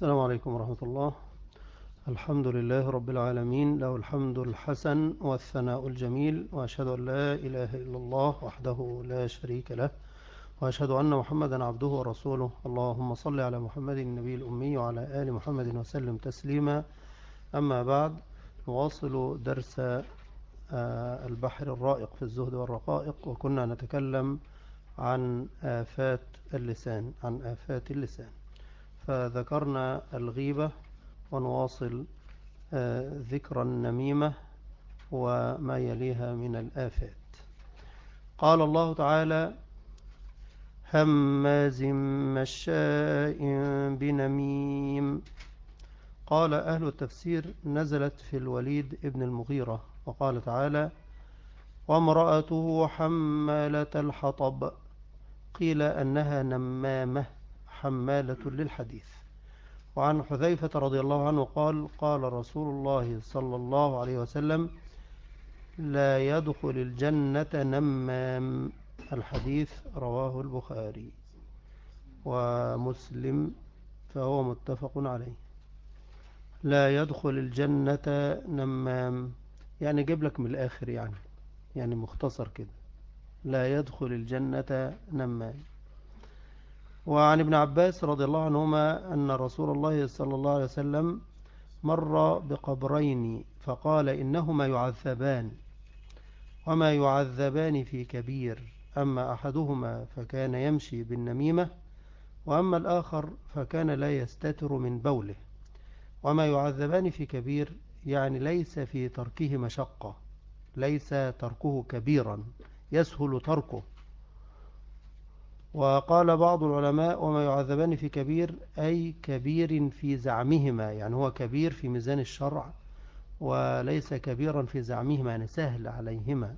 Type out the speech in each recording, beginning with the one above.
السلام عليكم ورحمة الله. الحمد لله رب العالمين له الحمد الحسن والثناء الجميل وأشهد أن لا إله إلا الله وحده لا شريك له وأشهد أن محمدا عبده ورسوله. اللهم صل على محمد النبي الأمي وعلى آل محمد وسلم تسليما. أما بعد نواصل درس آه، البحر الرائق في الزهد والرقائق وكنا نتكلم عن آفات اللسان عن آفات اللسان. فذكرنا الغيبة ونواصل آه، ذكر النميمة وما يليها من الآفات. قال الله تعالى هماز مشاء بنميم. قال أهل التفسير نزلت في الوليد ابن المغيرة. وقال تعالى وامرأته حمالة الحطب. قيل أنها نمامة. حمالة للحديث. وعن حذيفة رضي الله عنه قال قال رسول الله صلى الله عليه وسلم لا يدخل الجنة نمام. الحديث رواه البخاري ومسلم فهو متفق عليه. لا يدخل الجنة نمام. يعني جيب لك من الآخر يعني يعني مختصر كده. لا يدخل الجنة نمام. وعن ابن عباس رضي الله عنهما أن رسول الله صلى الله عليه وسلم مر بقبرين فقال إنهما يعذبان وما يعذبان في كبير أما أحدهما فكان يمشي بالنميمة وأما الآخر فكان لا يستتر من بوله. وما يعذبان في كبير يعني ليس في تركه مشقة ليس تركه كبيرا يسهل تركه. وقال بعض العلماء وما يعذبان في كبير أي كبير في زعمهما يعني هو كبير في ميزان الشرع وليس كبيرا في زعمهما يعني سهل عليهما.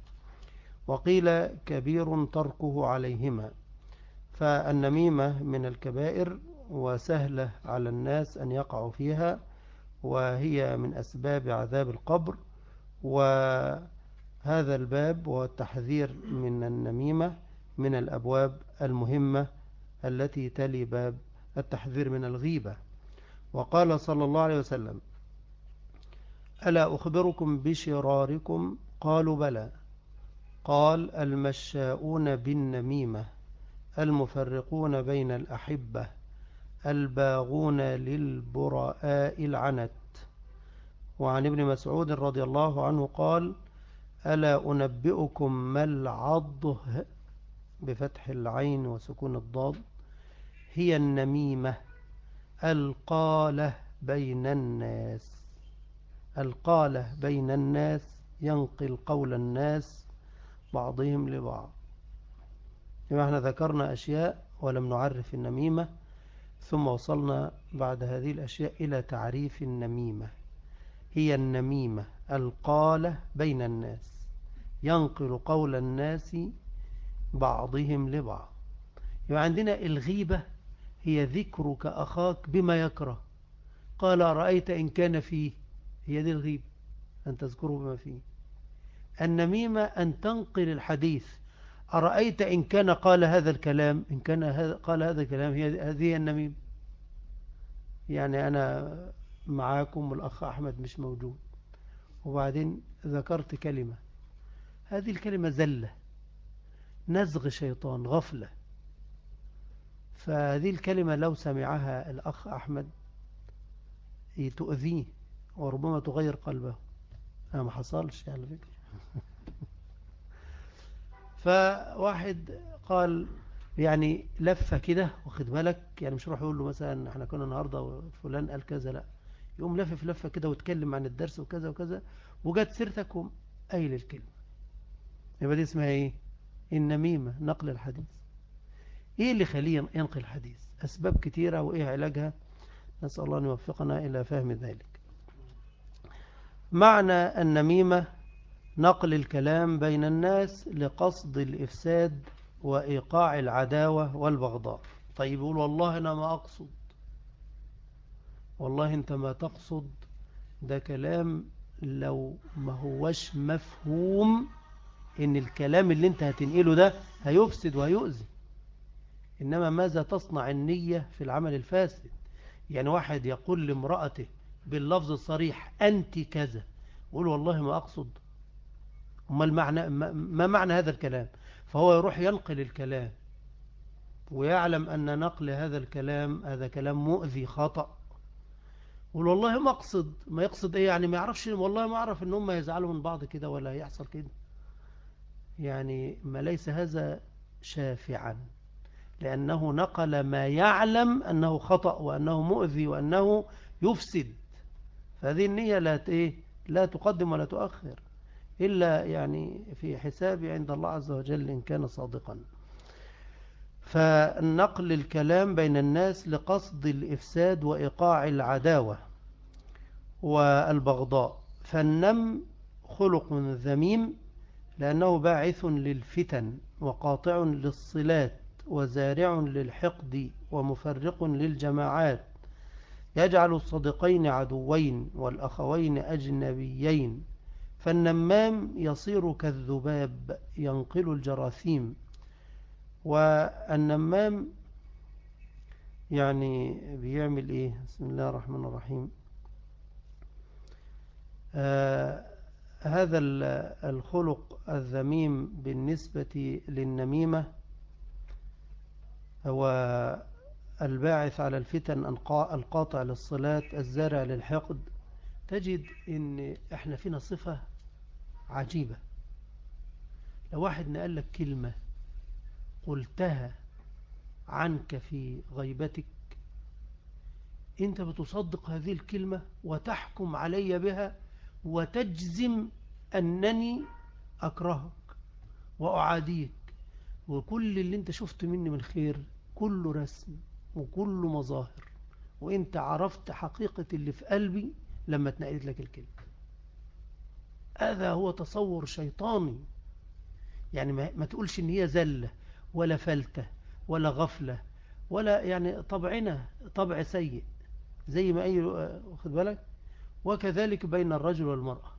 وقيل كبير تركه عليهما. فالنميمة من الكبائر وسهلة على الناس أن يقعوا فيها وهي من أسباب عذاب القبر. وهذا الباب والتحذير من النميمة من الأبواب المهمة التي تلي باب التحذير من الغيبة. وقال صلى الله عليه وسلم ألا أخبركم بشراركم؟ قالوا بلى. قال المشاؤون بالنميمة المفرقون بين الأحبة الباغون للبرآء العنت. وعن ابن مسعود رضي الله عنه قال ألا أنبئكم ما العضه بفتح العين وسكون الضاد هي النميمة القالة بين الناس القالة بين الناس ينقل قول الناس بعضهم لبعض. كما إحنا ذكرنا أشياء ولم نعرف النميمة ثم وصلنا بعد هذه الأشياء إلى تعريف النميمة. هي النميمة القالة بين الناس ينقل قول الناس بعضهم لبعض. يبقى عندنا الغيبة هي ذكرك أخاك بما يكره. قال رأيت إن كان فيه؟ هي دي الغيبة أن تذكره بما فيه. النميمة أن تنقل الحديث أرأيت إن كان قال هذا الكلام؟ إن كان قال هذا الكلام هي هذه النميمة يعني أنا معاكم والأخ أحمد مش موجود. وبعدين ذكرت كلمة هذه الكلمة زلة. نزغ شيطان غفلة. فهذه الكلمة لو سمعها الأخ أحمد تؤذيه وربما تغير قلبه. أنا ما حصلش على فكرة. فواحد قال يعني لفة كده واخد بالك؟ يعني مش روح يقول له مثلا إحنا كنا النهاردة فلان قال كذا لا. يقوم لفف لفة كده وتكلم عن الدرس وكذا وكذا وجات سيرتك قايل الكلمة. يبقى دي اسمها إيه؟ النميمة نقل الحديث. إيه اللي خليه ينقل الحديث؟ أسباب كتيرة وإيه علاجها؟ نسأل الله أن يوفقنا إلى فهم ذلك. معنى النميمة نقل الكلام بين الناس لقصد الإفساد وإيقاع العداوة والبغضاء. طيب يقول والله أنا ما أقصد. والله أنت ما تقصد. ده كلام لو ما هوش مفهوم إن الكلام اللي أنت هتنقله ده هيفسد وهيؤذي. إنما ماذا تصنع النية في العمل الفاسد؟ يعني واحد يقول لامرأته باللفظ الصريح أنت كذا يقول والله ما أقصد. ما, المعنى ما معنى هذا الكلام؟ فهو يروح ينقل الكلام ويعلم أن نقل هذا الكلام هذا كلام مؤذي خطأ. يقول والله ما أقصد. ما يقصد إيه يعني؟ ما يعرفش. والله ما أعرف إن هم يزعلوا من بعض كده ولا يحصل كده. يعني ما ليس هذا شافعا لأنه نقل ما يعلم أنه خطأ وأنه مؤذي وأنه يفسد. فهذه النية لا إيه لا تقدم ولا تؤخر إلا يعني في حساب عند الله عز وجل إن كان صادقا. فنقل الكلام بين الناس لقصد الإفساد وإيقاع العداوة والبغضاء. فالنم خلق ذميم لأنه باعث للفتن وقاطع للصلات وزارع للحقد ومفرق للجماعات. يجعل الصديقين عدوين والأخوين أجنبيين. فالنمام يصير كالذباب ينقل الجراثيم. والنمام يعني بيعمل إيه؟ بسم الله الرحمن الرحيم. آه هذا الخلق الذميم بالنسبة للنميمة هو الباعث على الفتن القاطع للصلاة الزارع للحقد. تجد إن إحنا فينا صفة عجيبة. لو واحد نقل لك كلمة قلتها عنك في غيبتك أنت بتصدق هذه الكلمة وتحكم علي بها وتجزم أنني أكرهك وأعاديك وكل اللي أنت شفت مني من خير كله رسم وكله مظاهر وأنت عرفت حقيقة اللي في قلبي لما اتنقلت لك الكلمة. هذا هو تصور شيطاني. يعني ما تقولش إن هي زلة ولا فلتة ولا غفلة ولا يعني طبعنا طبع سيء زي ما أي واخد بالك؟ وكذلك بين الرجل والمرأة.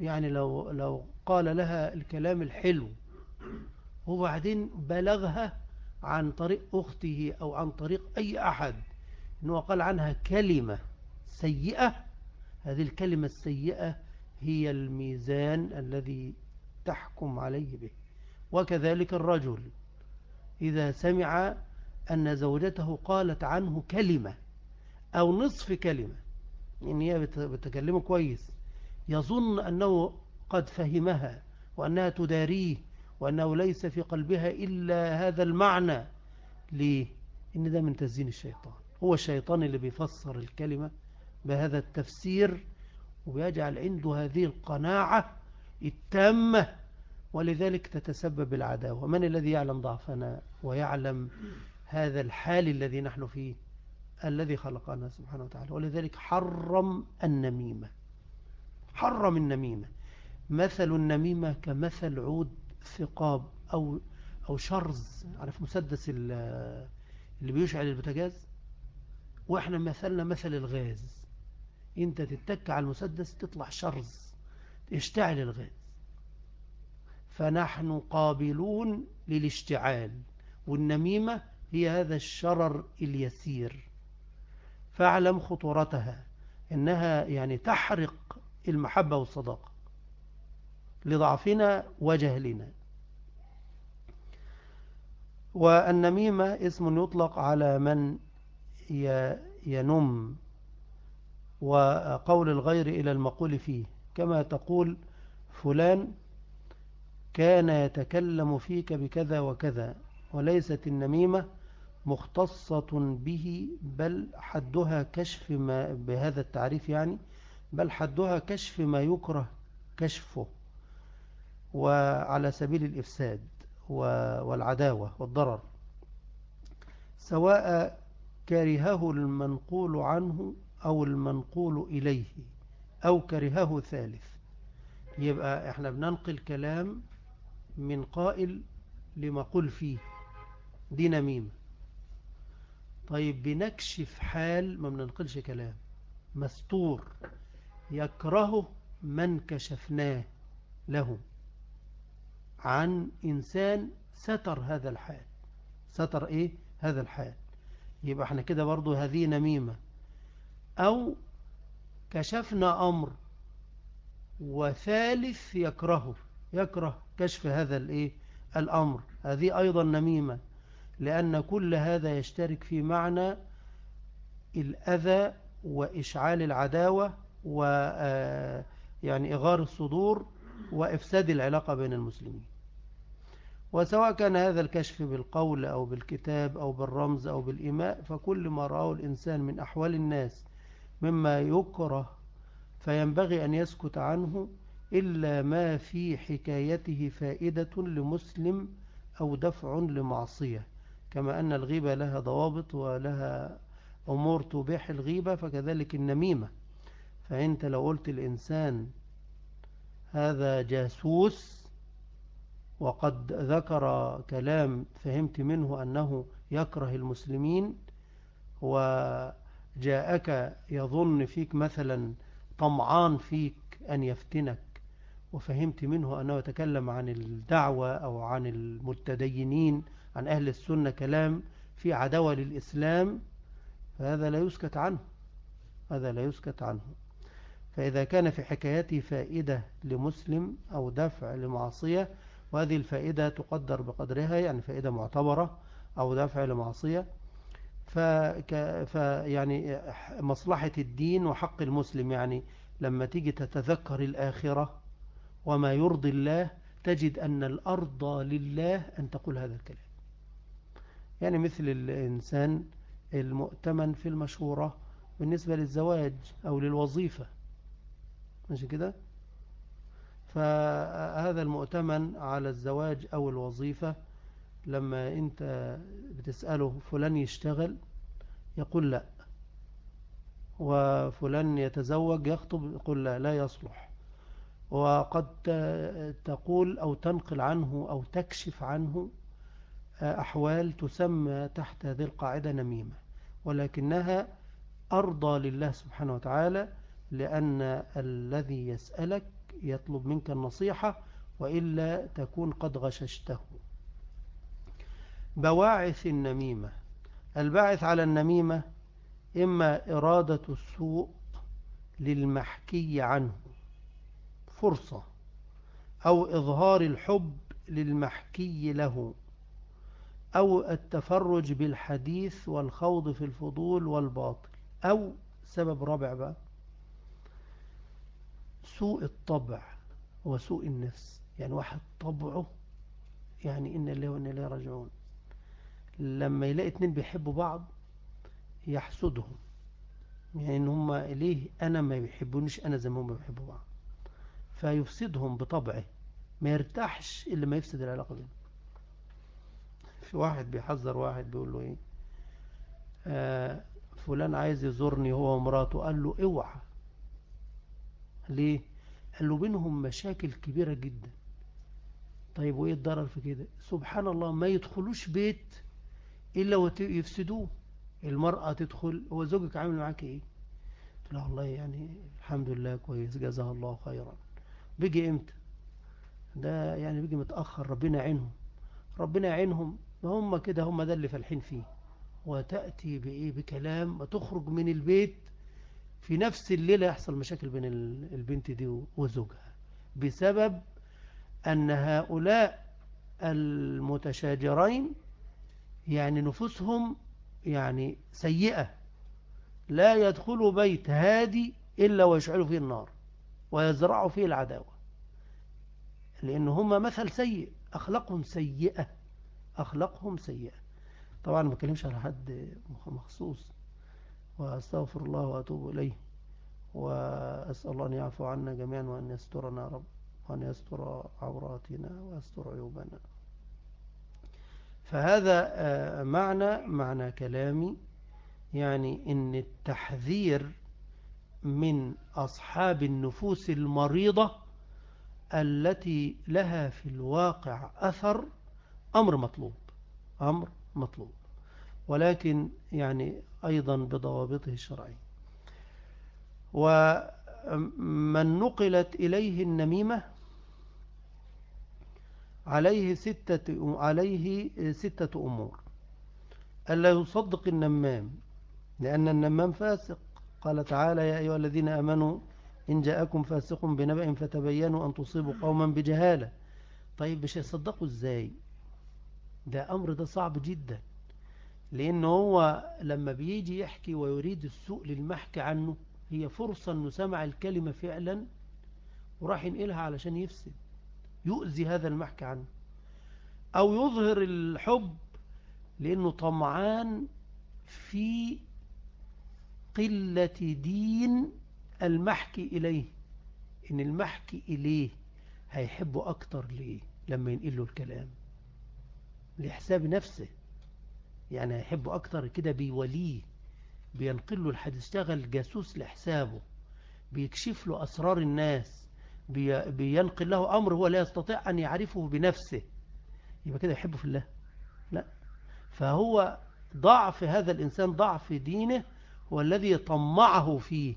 يعني لو لو قال لها الكلام الحلو وبعدين بلغها عن طريق أخته أو عن طريق أي أحد أنه قال عنها كلمة سيئة هذه الكلمة السيئة هي الميزان الذي تحكم عليه به. وكذلك الرجل إذا سمع أن زوجته قالت عنه كلمة أو نصف كلمة إن هي بتكلمه كويس يظن أنه قد فهمها وأنها تداريه وأنه ليس في قلبها إلا هذا المعنى ليه؟ إن ده من تزيين الشيطان. هو الشيطان اللي بيفسر الكلمة بهذا التفسير ويجعل عنده هذه القناعة التامة ولذلك تتسبب العداوة. من الذي يعلم ضعفنا ويعلم هذا الحال الذي نحن فيه؟ الذي خلقنا سبحانه وتعالى. ولذلك حرم النميمة. حرم النميمة مثل النميمة كمثل عود ثقاب أو, أو شرز. عارف مسدس اللي بيشعل البتاجاز وإحنا مثلنا مثل الغاز. أنت تتك على المسدس تطلع شرز يشتعل الغاز. فنحن قابلون للاشتعال والنميمة هي هذا الشرر اليسير. فاعلم خطورتها إنها يعني تحرق المحبة والصداقة. لضعفنا وجهلنا. والنميمة اسم يطلق على من ينم. وقول الغير إلى المقول فيه. كما تقول فلان كان يتكلم فيك بكذا وكذا. وليست النميمة مختصة به بل حدها كشف ما بهذا التعريف يعني بل حدها كشف ما يكره كشفه وعلى سبيل الإفساد والعداوة والضرر. سواء كرهه المنقول عنه أو المنقول إليه أو كرهه ثالث. يبقى إحنا بننقل كلام من قائل لما قل فيه. دي نميمة. طيب بنكشف حال ما بننقلش كلام. مستور. يكرهه من كشفناه له. عن إنسان ستر هذا الحال. ستر إيه؟ هذا الحال. يبقى إحنا كده برضو هذه نميمة. أو كشفنا أمر وثالث يكرهه. يكره كشف هذا الإيه؟ الأمر. هذه أيضا نميمة. لأن كل هذا يشترك في معنى الأذى وإشعال العداوة و آه، يعني إغار الصدور وإفساد العلاقة بين المسلمين. وسواء كان هذا الكشف بالقول أو بالكتاب أو بالرمز أو بالإيماء فكل ما رأى الإنسان من أحوال الناس مما يكره فينبغي أن يسكت عنه إلا ما في حكايته فائدة لمسلم أو دفع لمعصية. كما أن الغيبة لها ضوابط ولها أمور تبيح الغيبة فكذلك النميمة. فأنت لو قلت الإنسان هذا جاسوس وقد ذكر كلام فهمت منه أنه يكره المسلمين وجاءك يظن فيك مثلا طمعان فيك أن يفتنك وفهمت منه أنه يتكلم عن الدعوة أو عن المتدينين عن أهل السنة كلام في عدوى للإسلام فهذا لا يسكت عنه هذا لا يسكت عنه. فإذا كان في حكايته فائدة لمسلم أو دفع لمعصية وهذه الفائدة تقدر بقدرها يعني فائدة معتبرة أو دفع لمعصية. فيعني مصلحة الدين وحق المسلم يعني لما تيجي تتذكر الآخرة وما يرضي الله تجد أن الأرض لله أن تقول هذا الكلام. يعني مثل الإنسان المؤتمن في المشورة بالنسبة للزواج أو للوظيفة. ماشي كده؟ فهذا المؤتمن على الزواج أو الوظيفة لما أنت بتسأله فلان يشتغل؟ يقول لا. وفلان يتزوج يخطب؟ يقول لا لا يصلح. وقد تقول أو تنقل عنه أو تكشف عنه أحوال تسمى تحت هذه القاعدة نميمة ولكنها أرضى لله سبحانه وتعالى لأن الذي يسألك يطلب منك النصيحة وإلا تكون قد غششته. بواعث النميمة. الباعث على النميمة إما إرادة السوء للمحكي عنه فرصة أو إظهار الحب للمحكي له أو التفرج بالحديث والخوض في الفضول والباطل أو سبب رابع بقى سوء الطبع وسوء النفس. يعني واحد طبعه يعني إن الله وإن الله راجعون. لما يلاقي اتنين بيحبوا بعض يحسدهم يعني إن هم ليه أنا ما بيحبونيش أنا زي ما هم بيحبوا بعض. فيفسدهم بطبعه. ما يرتاحش إلا ما يفسد العلاقة بينهم. في واحد بيحذر واحد بيقول له إيه؟ آه فلان عايز يزورني هو ومراته. قال له اوعى. ليه؟ قال له بينهم مشاكل كبيرة جدا. طيب وإيه الضرر في كده؟ سبحان الله ما يدخلوش بيت إلا ويفسدوه المرأة تدخل هو زوجك عامل معاك إيه؟ قلت له والله يعني الحمد لله كويس جزاه الله خيرا. بيجي إمتى؟ ده يعني بيجي متأخر ربنا يعينهم. ربنا يعينهم هم كده هم ده اللي فالحين فيه. وتأتي بإيه؟ بكلام وتخرج من البيت في نفس الليلة يحصل مشاكل بين البنت دي وزوجها بسبب أن هؤلاء المتشاجرين يعني نفوسهم يعني سيئة لا يدخل بيت هادي إلا ويشعل فيه النار ويزرع فيه العداوة لأن هم مثل سيء أخلاقهم سيئة أخلاقهم سيئة. طبعا ما بكلمش على حد مخصوص. وأستغفر الله وأتوب إليه. وأسأل الله أن يعفو عنا جميعا وأن يسترنا رب وأن يستر عوراتنا ويستر عيوبنا. فهذا آه، معنى معنى كلامي. يعني إن التحذير من أصحاب النفوس المريضة التي لها في الواقع أثر أمر مطلوب أمر مطلوب. ولكن يعني أيضا بضوابطه الشرعية ومن نقلت إليه النميمة عليه ستة عليه ستة أمور. ألا يصدق النمام لأن النمام فاسق. قال تعالى يا أيها الذين أمنوا إن جاءكم فاسق بنبأ فتبينوا أن تصيبوا قوما بجهالة. طيب مش يصدقوا إزاي؟ ده أمر ده صعب جدا. لأنه هو لما بيجي يحكي ويريد السوء للمحكي عنه هي فرصة أنه سمع الكلمة فعلا وراح ينقلها علشان يفسد يؤذي هذا المحكي عنه. أو يظهر الحب لأنه طمعان في قلة دين المحكي إليه. إن المحكي إليه هيحبه أكتر ليه؟ لما ينقل له الكلام لحساب نفسه. يعني هيحبه أكتر كده بيوليه بينقل له الحديث اشتغل جاسوس لحسابه بيكشف له أسرار الناس بينقل له أمر هو لا يستطيع أن يعرفه بنفسه. يبقى كده يحبه في الله؟ لا. فهو ضعف هذا الإنسان ضعف دينه هو الذي طمعه فيه.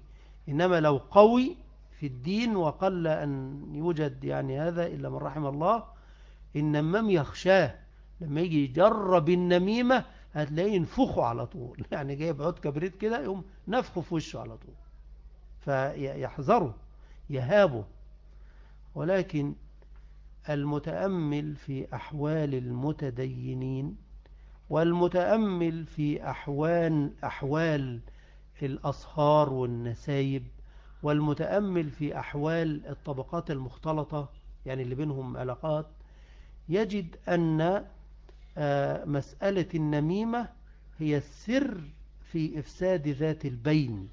إنما لو قوي في الدين وقل أن يوجد يعني هذا إلا من رحم الله النمام يخشاه لما يجي يجرب النميمة هتلاقيه ينفخه على طول. يعني جايب عود كبريت كده يقوم نفخه في وشه على طول. فيحذره يهابه. ولكن المتأمل في أحوال المتدينين والمتأمل في أحوال, أحوال الأصهار والنسايب والمتأمل في أحوال الطبقات المختلطة يعني اللي بينهم علاقات يجد أن مسألة النميمة هي السر في إفساد ذات البين.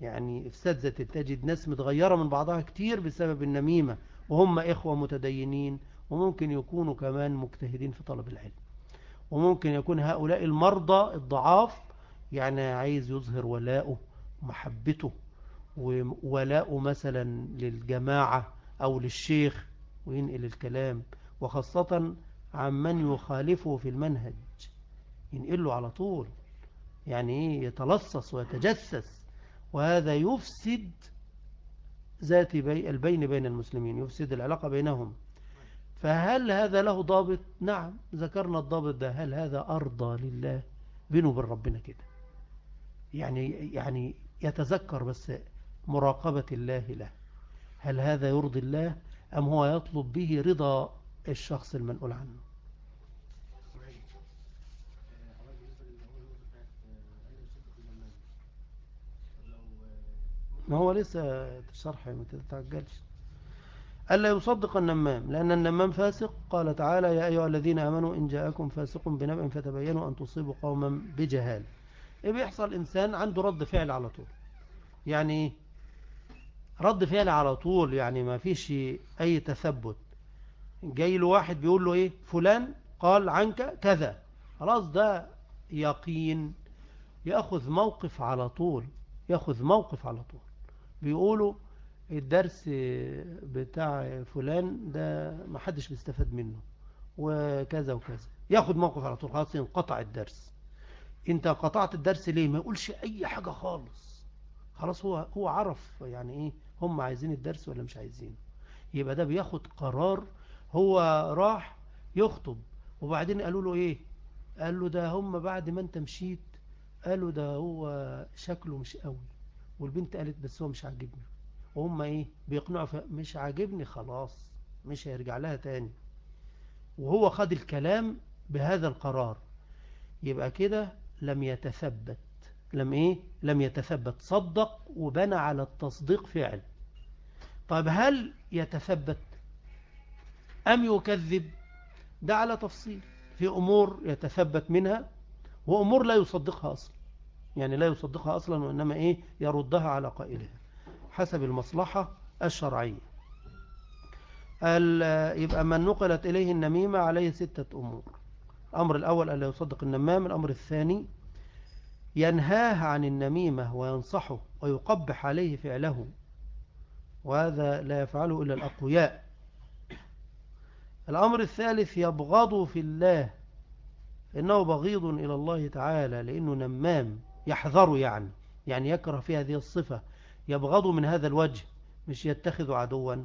يعني إفساد ذات تجد ناس متغيرة من بعضها كتير بسبب النميمة وهم إخوة متدينين وممكن يكونوا كمان مجتهدين في طلب العلم. وممكن يكون هؤلاء المرضى الضعاف يعني عايز يظهر ولاءه ومحبته وولاءه مثلا للجماعة أو للشيخ وينقل الكلام. وخاصة عمن يخالفه في المنهج. ينقل له على طول. يعني إيه؟ يتلصص ويتجسس. وهذا يفسد ذات بي البين بين المسلمين يفسد العلاقة بينهم. فهل هذا له ضابط؟ نعم. ذكرنا الضابط ده. هل هذا أرضى لله؟ بينه وبين ربنا كده. يعني يعني يتذكر بس مراقبة الله له. هل هذا يرضي الله أم هو يطلب به رضا الشخص المنقول عنه. ما هو لسه شرح ما تتعجلش. ألا يصدق النمام لأن النمام فاسق. قال تعالى يا أيها الذين آمنوا إن جاءكم فاسق بنبأ فتبينوا أن تصيبوا قوما بجهال. إيه بيحصل؟ إنسان عنده رد فعل على طول. يعني؟ رد فعل على طول يعني ما فيش أي تثبت. جاي له واحد بيقول له إيه؟ فلان قال عنك كذا. خلاص ده يقين. يأخذ موقف على طول. يأخذ موقف على طول. بيقولوا الدرس بتاع فلان ده ما حدش بيستفاد منه. وكذا وكذا. ياخد موقف على طول. خلاص ينقطع الدرس. انت قطعت الدرس ليه؟ ما يقولش أي حاجة خالص. خلاص هو هو عرف يعني إيه؟ هم عايزين الدرس ولا مش عايزين يبقى ده بياخد قرار هو راح يخطب. وبعدين قالوا له إيه؟ قال له ده هم بعد ما أنت مشيت قالوا ده هو شكله مش قوي. والبنت قالت بس هو مش عاجبني. وهم إيه؟ بيقنعوا مش عاجبني خلاص مش هيرجع لها تاني. وهو خد الكلام بهذا القرار. يبقى كده لم يتثبت. لم إيه؟ لم يتثبت. صدق وبنى على التصديق فعل. طيب هل يتثبت؟ أم يكذب؟ ده على تفصيل. في أمور يتثبت منها وأمور لا يصدقها أصلا. يعني لا يصدقها أصلا وإنما إيه؟ يردها على قائلها. حسب المصلحة الشرعية. يبقى من نقلت إليه النميمة عليه ستة أمور. الأمر الأول ألا يصدق النمام الأمر الثاني ينهاه عن النميمة وينصحه ويقبح عليه فعله وهذا لا يفعله إلا الأقوياء. الأمر الثالث يبغض في الله إنه بغيض إلى الله تعالى لأنه نمام يحذر يعني يعني يكره في هذه الصفة يبغض من هذا الوجه مش يتخذ عدوا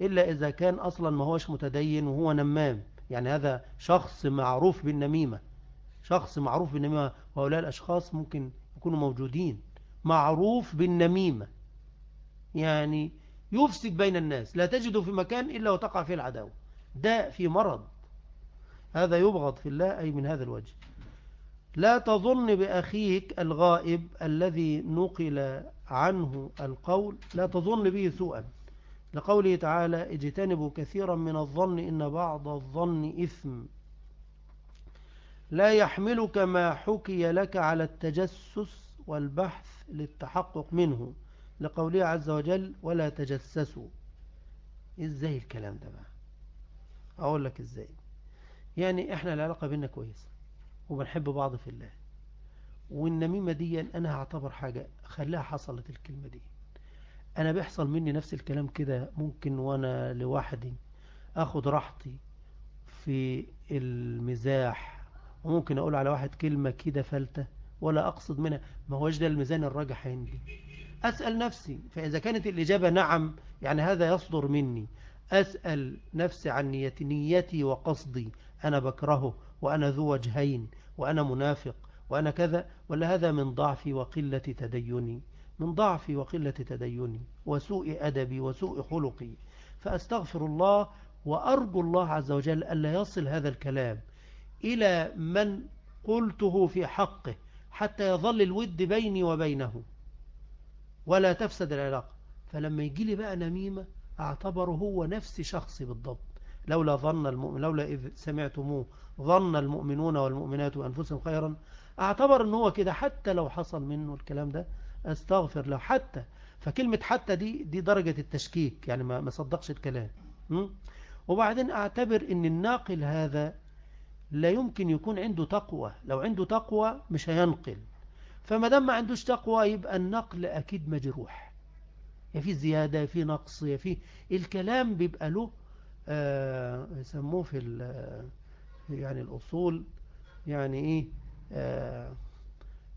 إلا إذا كان أصلا ما هوش متدين وهو نمام. يعني هذا شخص معروف بالنميمة شخص معروف بالنميمة وهؤلاء الأشخاص ممكن يكونوا موجودين معروف بالنميمة. يعني يفسد بين الناس لا تجده في مكان إلا وتقع فيه العداوة. ده في مرض. هذا يبغض في الله أي من هذا الوجه. لا تظن بأخيك الغائب الذي نقل عنه القول لا تظن به سوءا. لقوله تعالى اجتنبوا كثيرا من الظن إن بعض الظن إثم. لا يحملك ما حكي لك على التجسس والبحث للتحقق منه. لقوله عز وجل ولا تجسسوا. إزاي الكلام ده بقى؟ أقول لك إزاي. يعني إحنا العلاقة بينا كويسة وبنحب بعض في الله. والنميمة دي أنا هعتبر حاجة خليها حصلت الكلمة دي. أنا بيحصل مني نفس الكلام كده ممكن وأنا لوحدي آخد راحتي في المزاح وممكن أقول على واحد كلمة كده فلتة ولا أقصد منها. ما هوش ده الميزان الراجح عندي. أسأل نفسي فإذا كانت الإجابة نعم يعني هذا يصدر مني. أسأل نفسي عن نيتي نيتي وقصدي. أنا بكرهه وأنا ذو وجهين وأنا منافق وأنا كذا ولا هذا من ضعفي وقلة تديني؟ من ضعفي وقلة تديني وسوء أدبي وسوء خلقي. فأستغفر الله وأرجو الله عز وجل ألا يصل هذا الكلام إلى من قلته في حقه حتى يظل الود بيني وبينه. ولا تفسد العلاقة. فلما يجي لي بقى نميمة أعتبره هو نفس شخصي بالضبط. لولا ظن المؤمن لولا إذ سمعتموه ظن المؤمنون والمؤمنات أنفسهم خيرا أعتبر إن هو كده حتى لو حصل منه الكلام ده أستغفر له حتى. فكلمة حتى دي دي درجة التشكيك يعني ما صدقش الكلام. وبعدين أعتبر إن الناقل هذا لا يمكن يكون عنده تقوى. لو عنده تقوى مش هينقل. فما دام ما عندوش تقوى يبقى النقل أكيد مجروح. يا في زيادة يا في نقص يا في الكلام بيبقى له آه يسموه في يعني الأصول يعني إيه آه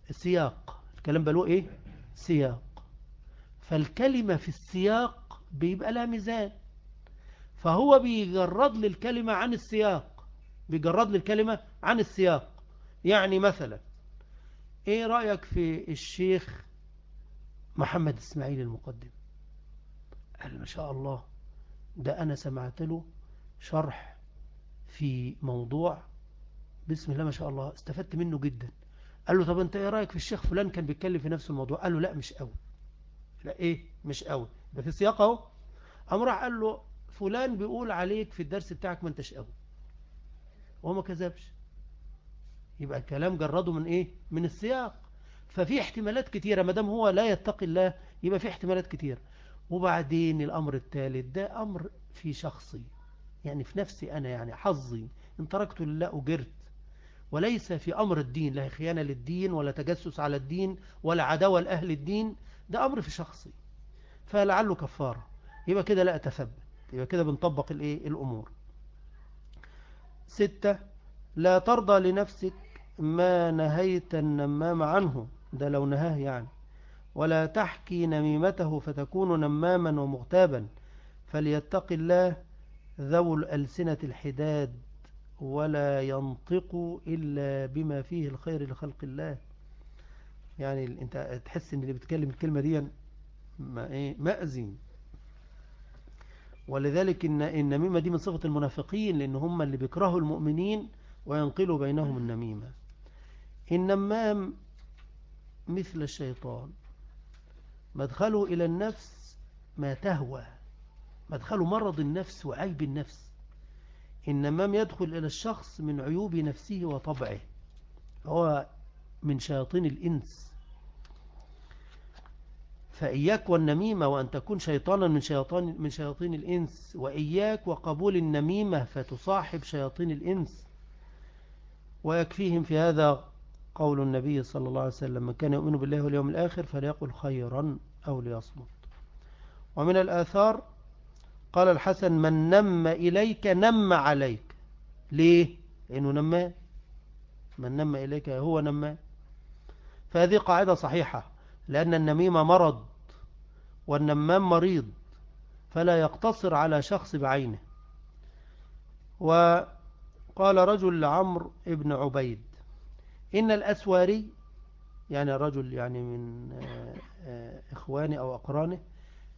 السياق الكلام بقى له إيه؟ سياق. فالكلمة في السياق بيبقى لها ميزان. فهو بيجرد للكلمة عن السياق. بيجرد للكلمة عن السياق. يعني مثلا إيه رأيك في الشيخ محمد إسماعيل المقدم؟ قال ما شاء الله ده أنا سمعت له شرح في موضوع بسم الله ما شاء الله استفدت منه جدا. قال له طب أنت إيه رأيك في الشيخ فلان كان بيتكلم في نفس الموضوع؟ قال له لا مش قوي. لا إيه؟ مش قوي. ده في السياق أهو. قام راح قال له فلان بيقول عليك في الدرس بتاعك ما أنتش قوي. وهو ما كذبش. يبقى الكلام جرده من إيه؟ من السياق. ففي احتمالات كتيرة ما دام هو لا يتقي الله يبقى في احتمالات كتيرة. وبعدين الأمر الثالث ده أمر في شخصي. يعني في نفسي أنا يعني حظي. إن تركت لله أجرت. وليس في أمر الدين لا خيانة للدين ولا تجسس على الدين ولا عداوة لأهل الدين. ده أمر في شخصي. فلعله كفارة. يبقى كده لا أتثبت. يبقى كده بنطبق الإيه؟ الأمور. ستة لا ترضى لنفسك ما نهيت النمام عنه. ده لو نهاه يعني. ولا تحكي نميمته فتكون نماما ومغتابا فليتق الله ذو الألسنة الحداد ولا ينطق إلا بما فيه الخير لخلق الله. يعني انت تحس إن اللي بتكلم الكلمة دي ما إيه؟ مأذي ولذلك إن النميمة دي من صفة المنافقين لأن هم اللي بيكرهوا المؤمنين وينقلوا بينهم النميمة. النمام مثل الشيطان. مدخله إلى النفس ما تهوى مدخله مرض النفس وعيب النفس. النمام يدخل إلى الشخص من عيوب نفسه وطبعه هو من شياطين الإنس. فإياك والنميمة وأن تكون شيطانا من شياطين, من شياطين الإنس. وإياك وقبول النميمة فتصاحب شياطين الإنس. ويكفيهم في هذا قول النبي صلى الله عليه وسلم من كان يؤمن بالله واليوم الآخر فليقل خيرا أو ليصمت. ومن الآثار قال الحسن من نم إليك نم عليك. ليه؟ لأنه نما من نم إليك هو نما فهذه قاعدة صحيحة لأن النميمة مرض والنمام مريض فلا يقتصر على شخص بعينه. وقال رجل لعمر ابن عبيد إن الأسواري يعني رجل يعني من آه، آه، إخواني أو أقرانه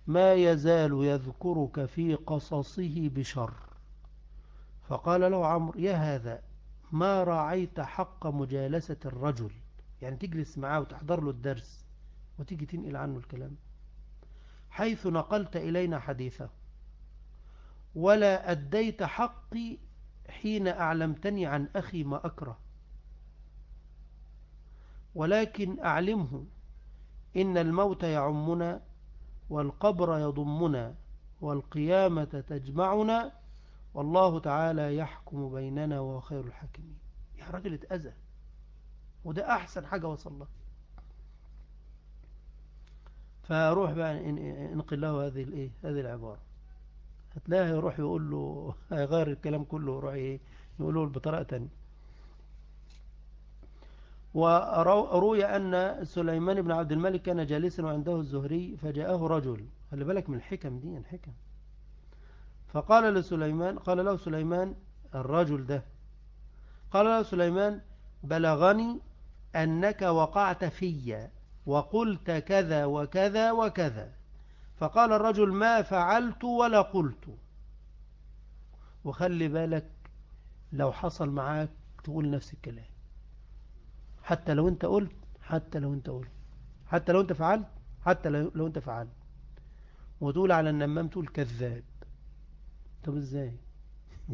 ما يزال يذكرك في قصصه بشر. فقال له عمرو يا هذا ما راعيت حق مجالسة الرجل؟ يعني تجلس معاه وتحضر له الدرس وتيجي تنقل عنه الكلام. حيث نقلت إلينا حديثه ولا أديت حقي حين أعلمتني عن أخي ما أكره. ولكن أعلمه إن الموت يعمنا والقبر يضمنا والقيامة تجمعنا والله تعالى يحكم بيننا وهو خير الحاكمين. يا راجل اتأذى. وده أحسن حاجة وصل له فروح بقى انقل له هذه الايه هذه العبارة. هتلاقيه يروح يقول له هيغير الكلام كله ويروح إيه يقول له بطريقة تانية. وروي أن سليمان بن عبد الملك كان جالسا وعنده الزهري فجاءه رجل. خلي بالك من الحكم دي الحكم. فقال لسليمان قال له سليمان الرجل ده. قال له سليمان بلغني أنك وقعت في وقلت كذا وكذا وكذا. فقال الرجل ما فعلت ولا قلت. وخلي بالك لو حصل معاك تقول نفس الكلام. حتى لو انت قلت حتى لو انت قلت. حتى لو انت فعلت حتى لو انت فعلت. وتقول على النمام تقول كذاب. طب إزاي؟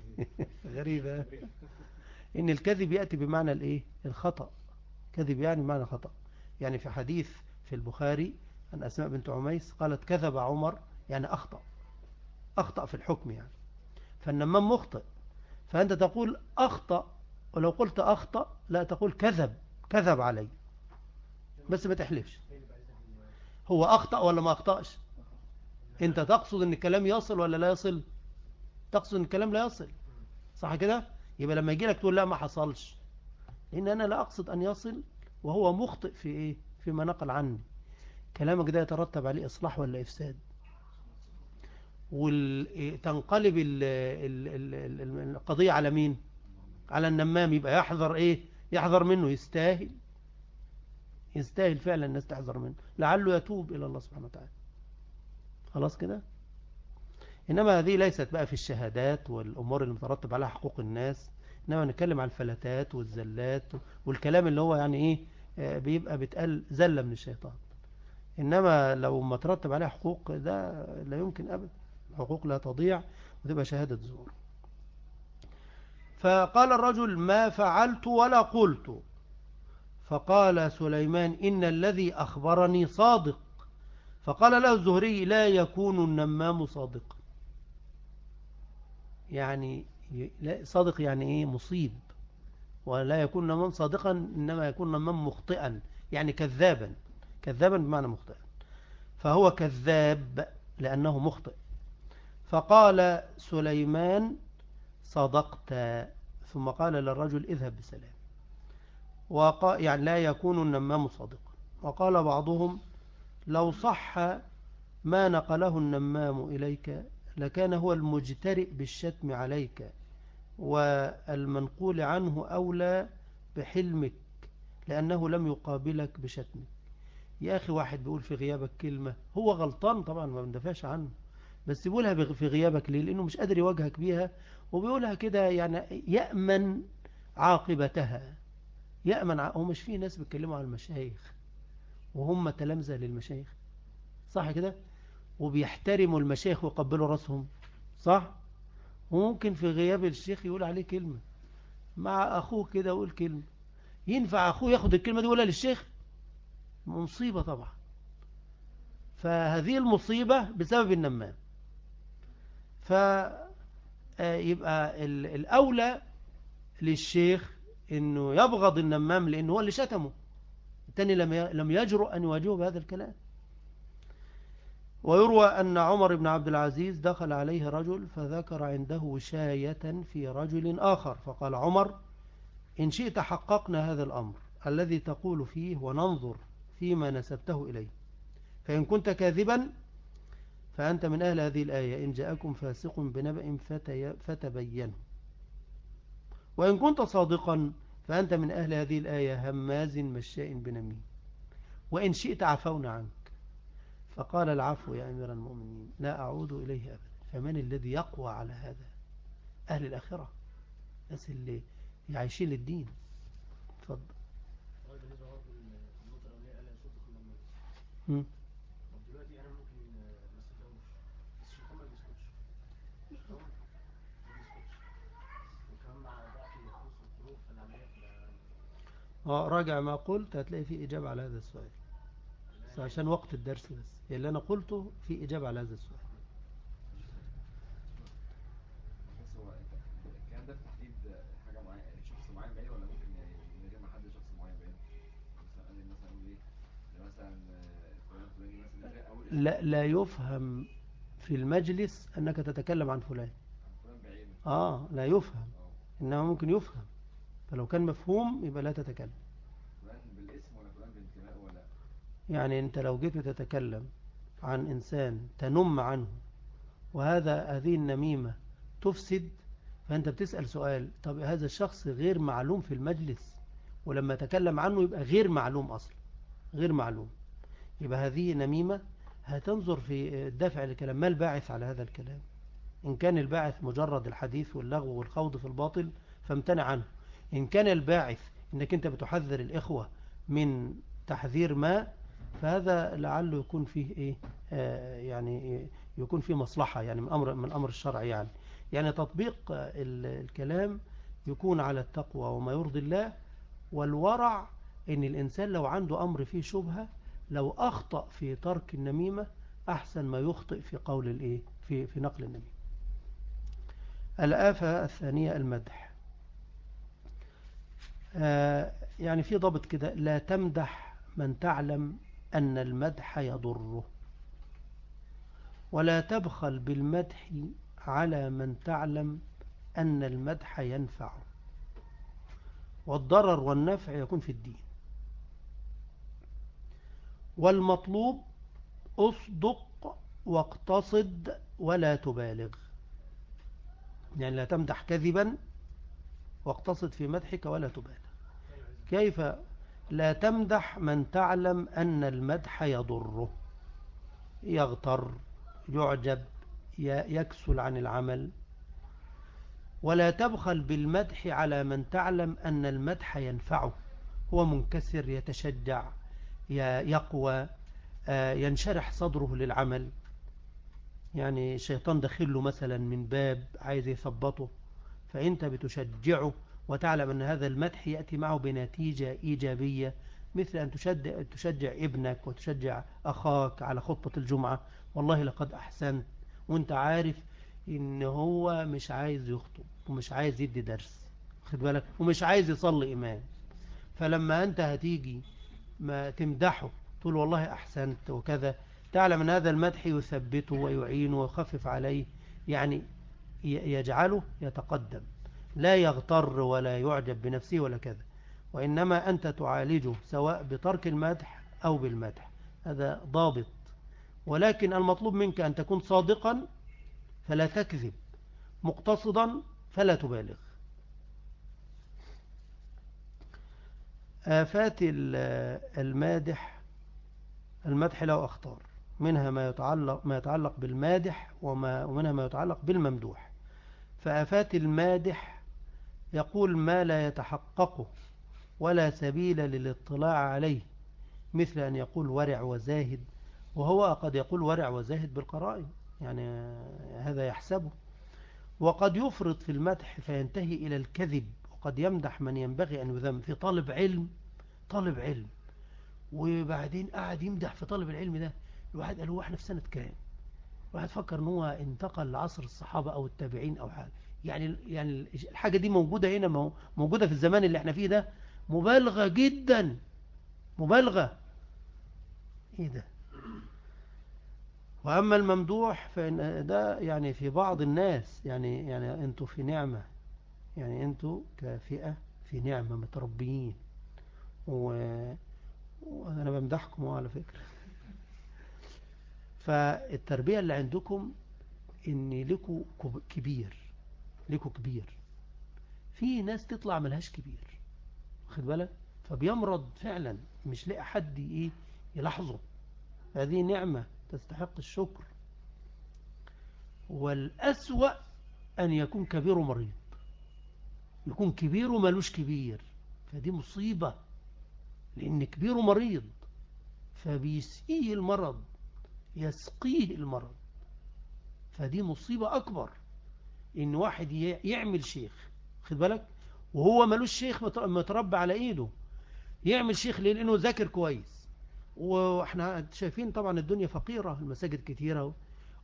غريبة. إن الكذب يأتي بمعنى الإيه؟ الخطأ. كذب يعني بمعنى خطأ. يعني في حديث في البخاري عن أسماء بنت عميس قالت كذب عمر يعني أخطأ. أخطأ في الحكم يعني. فالنمام مخطئ. فأنت تقول أخطأ ولو قلت أخطأ لا تقول كذب. كذب علي. بس ما تحلفش. هو أخطأ ولا ما أخطأش؟ أنت تقصد أن الكلام يصل ولا لا يصل؟ تقصد أن الكلام لا يصل. صح كده؟ يبقى لما يجي لك تقول لا ما حصلش. لأن أنا لا أقصد أن يصل وهو مخطئ في إيه؟ فيما نقل عني. كلامك ده يترتب عليه إصلاح ولا إفساد؟ وتنقلب القضية على مين؟ على النمام. يبقى يحذر إيه؟ يحذر منه يستاهل. يستاهل فعلا الناس تحذر منه. لعله يتوب إلى الله سبحانه وتعالى. خلاص كده؟ إنما هذه ليست بقى في الشهادات والأمور المترتب عليها حقوق الناس. إنما نتكلم عن الفلتات والزلات والكلام اللي هو يعني إيه آه، بيبقى بتقل زلة من الشيطان. إنما لو ما ترتب عليها حقوق ده لا يمكن أبدا. الحقوق لا تضيع وتبقى شهادة زور. فقال الرجل ما فعلت ولا قلت. فقال سليمان إن الذي أخبرني صادق. فقال له الزهري لا يكون النمام صادقا يعني صادق يعني إيه؟ مصيب. ولا يكون نمام صادقا إنما يكون نمام مخطئا يعني كذابا. كذابا بمعنى مخطئا. فهو كذاب لأنه مخطئ. فقال سليمان صدقت ثم قال للرجل اذهب بسلام. وقال يعني لا يكون النمام صادقا. وقال بعضهم لو صح ما نقله النمام إليك لكان هو المجترئ بالشتم عليك والمنقول عنه أولى بحلمك لأنه لم يقابلك بشتمك. يا أخي واحد بيقول في غيابك كلمة هو غلطان طبعا ما بندفعش عنه بس بيقولها في غيابك ليه؟ لأنه مش قادر يواجهك بيها وبيقولها كده يعني يأمن عاقبتها. يأمن ع... هو مش في ناس بيتكلموا عن المشايخ وهم تلامذة للمشايخ. صح كده؟ وبيحترموا المشايخ ويقبلوا رأسهم. صح؟ وممكن في غياب الشيخ يقول عليه كلمة. مع أخوه كده يقول كلمة. ينفع أخوه ياخد الكلمة دي يقولها للشيخ؟ مصيبة طبعا. فهذه المصيبة بسبب النمام. فيبقى الأولى للشيخ أنه يبغض النمام لأنه هو اللي شتمه. الثاني لم يجرؤ أن يواجهه بهذا الكلام. ويروى أن عمر بن عبد العزيز دخل عليه رجل فذكر عنده وشاية في رجل آخر. فقال عمر إن شئت حققنا هذا الأمر الذي تقول فيه وننظر فيما نسبته إليه. فإن كنت كاذبا فأنت من أهل هذه الآية إن جاءكم فاسق بنبأ فتبينوا وإن كنت صادقا فأنت من أهل هذه الآية هماز مشاء بنميم. وإن شئت عفونا عنك. فقال العفو يا أمير المؤمنين لا أعود إليه أبدا. فمن الذي يقوى على هذا؟ أهل الآخرة. الناس اللي يعيشين للدين. تفضل. آه راجع ما قلت هتلاقي في إجابة على هذا السؤال. بس عشان وقت الدرس بس. اللي أنا قلته في إجابة على هذا السؤال. لا لا يفهم في المجلس أنك تتكلم عن فلان. آه لا يفهم. إنما ممكن يفهم. فلو كان مفهوم يبقى لا تتكلم. بالاسم ولا بالانتماء ولا؟ يعني أنت لو جيت تتكلم عن إنسان تنم عنه وهذا هذه النميمة تفسد فأنت بتسأل سؤال طب هذا الشخص غير معلوم في المجلس؟ ولما تكلم عنه يبقى غير معلوم أصلا غير معلوم. يبقى هذه نميمة هتنظر في الدافع الكلام ما الباعث على هذا الكلام؟ إن كان الباعث مجرد الحديث واللغو والخوض في الباطل فامتنع عنه. إن كان الباعث إنك أنت بتحذر الإخوة من تحذير ما فهذا لعله يكون فيه إيه؟ آه يعني يكون فيه مصلحة يعني من أمر, من أمر الشرع يعني. يعني تطبيق الكلام يكون على التقوى وما يرضي الله والورع إن الإنسان لو عنده أمر فيه شبهة لو أخطأ في ترك النميمة أحسن ما يخطئ في قول الإيه؟ في, في نقل النميمة. الآفة الثانية المدح. يعني في ضبط كده. لا تمدح من تعلم أن المدح يضره. ولا تبخل بالمدح على من تعلم أن المدح ينفع. والضرر والنفع يكون في الدين. والمطلوب أصدق واقتصد ولا تبالغ. يعني لا تمدح كذبا واقتصد في مدحك ولا تبالغ كيف لا تمدح من تعلم أن المدح يضره. يغتر يعجب يكسل عن العمل. ولا تبخل بالمدح على من تعلم أن المدح ينفعه. هو منكسر يتشجع يقوى آه، ينشرح صدره للعمل. يعني الشيطان دخله مثلا من باب عايز يثبطه. فأنت بتشجعه وتعلم أن هذا المدح يأتي معه بنتيجة إيجابية مثل أن تشجع, تشجع ابنك وتشجع أخاك على خطبة الجمعة. والله لقد أحسنت. وأنت عارف إن هو مش عايز يخطب ومش عايز يدي درس خد بالك؟ ومش عايز يصلي إمام. فلما أنت هتيجي ما تمدحه تقول والله أحسنت وكذا تعلم أن هذا المدح يثبته ويعينه ويخفف عليه. يعني يجعله يتقدم. لا يغتر ولا يعجب بنفسه ولا كذا. وإنما أنت تعالجه سواء بترك المدح أو بالمدح. هذا ضابط. ولكن المطلوب منك أن تكون صادقا فلا تكذب. مقتصدا فلا تبالغ. آفات المادح المدح له أخطار. منها ما يتعلق, ما يتعلق بالمادح وما ومنها ما يتعلق بالممدوح. فآفات المادح يقول ما لا يتحققه ولا سبيل للاطلاع عليه مثل أن يقول ورع وزاهد وهو قد يقول ورع وزاهد بالقرائن يعني هذا يحسبه. وقد يفرط في المدح فينتهي إلى الكذب وقد يمدح من ينبغي أن يذم في طالب علم طالب علم. وبعدين قاعد يمدح في طالب العلم ده الواحد قال هو إحنا في سنة كام؟ الواحد فكر إن هو انتقل لعصر الصحابة أو التابعين أو حاجة. يعني يعني الحاجة دي موجودة هنا موجودة في الزمان اللي إحنا فيه ده مبالغة جدا مبالغة. إيه ده؟ وأما الممدوح فإن ده يعني في بعض الناس يعني يعني أنتوا في نعمة يعني أنتوا كفئة في نعمة متربيين. و... وأنا بمدحكم على فكرة. فالتربية اللي عندكم إن لكم كبير. لكم كبير. في ناس تطلع ملهاش كبير. خد بالك؟ فبيمرض فعلا مش لاقي حد إيه يلاحظه. هذه نعمة تستحق الشكر. والأسوأ أن يكون كبير مريض يكون كبير ومالوش كبير. فدي مصيبة. لأن كبير مريض فبيسقيه المرض يسقيه المرض. فدي مصيبة أكبر. إن واحد يعمل شيخ خد بالك؟ وهو ملوش شيخ متربى على إيده. يعمل شيخ لأنه ذاكر كويس. وإحنا شايفين طبعا الدنيا فقيرة المساجد كتيرة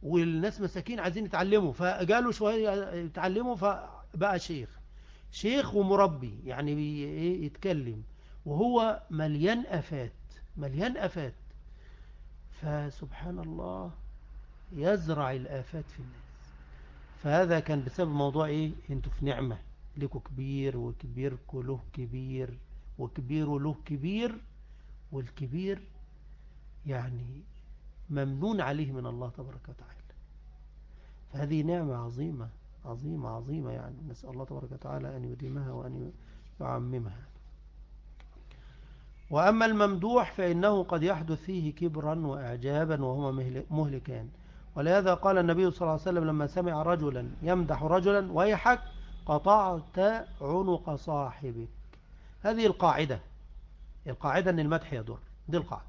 والناس مساكين عايزين يتعلموا. فقالوا شوية يتعلموا فبقى شيخ. شيخ ومربي يعني إيه، يتكلم. وهو مليان أفات مليان أفات. فسبحان الله يزرع الآفات في الناس. فهذا كان بسبب موضوع إيه؟ أنتوا في نعمة. لكم كبير وكبيركم له كبير وكبيره له كبير والكبير يعني ممنون عليه من الله تبارك وتعالى. فهذه نعمة عظيمة عظيمة عظيمة يعني. نسأل الله تبارك وتعالى أن يديمها وأن يعممها. وأما الممدوح فإنه قد يحدث فيه كبرا وإعجابا وهما مهلكان. ولهذا قال النبي صلى الله عليه وسلم لما سمع رجلا يمدح رجلا ويحك قطعت عنق صاحبك. هذه القاعدة القاعدة أن المدح يدر دي القاعدة.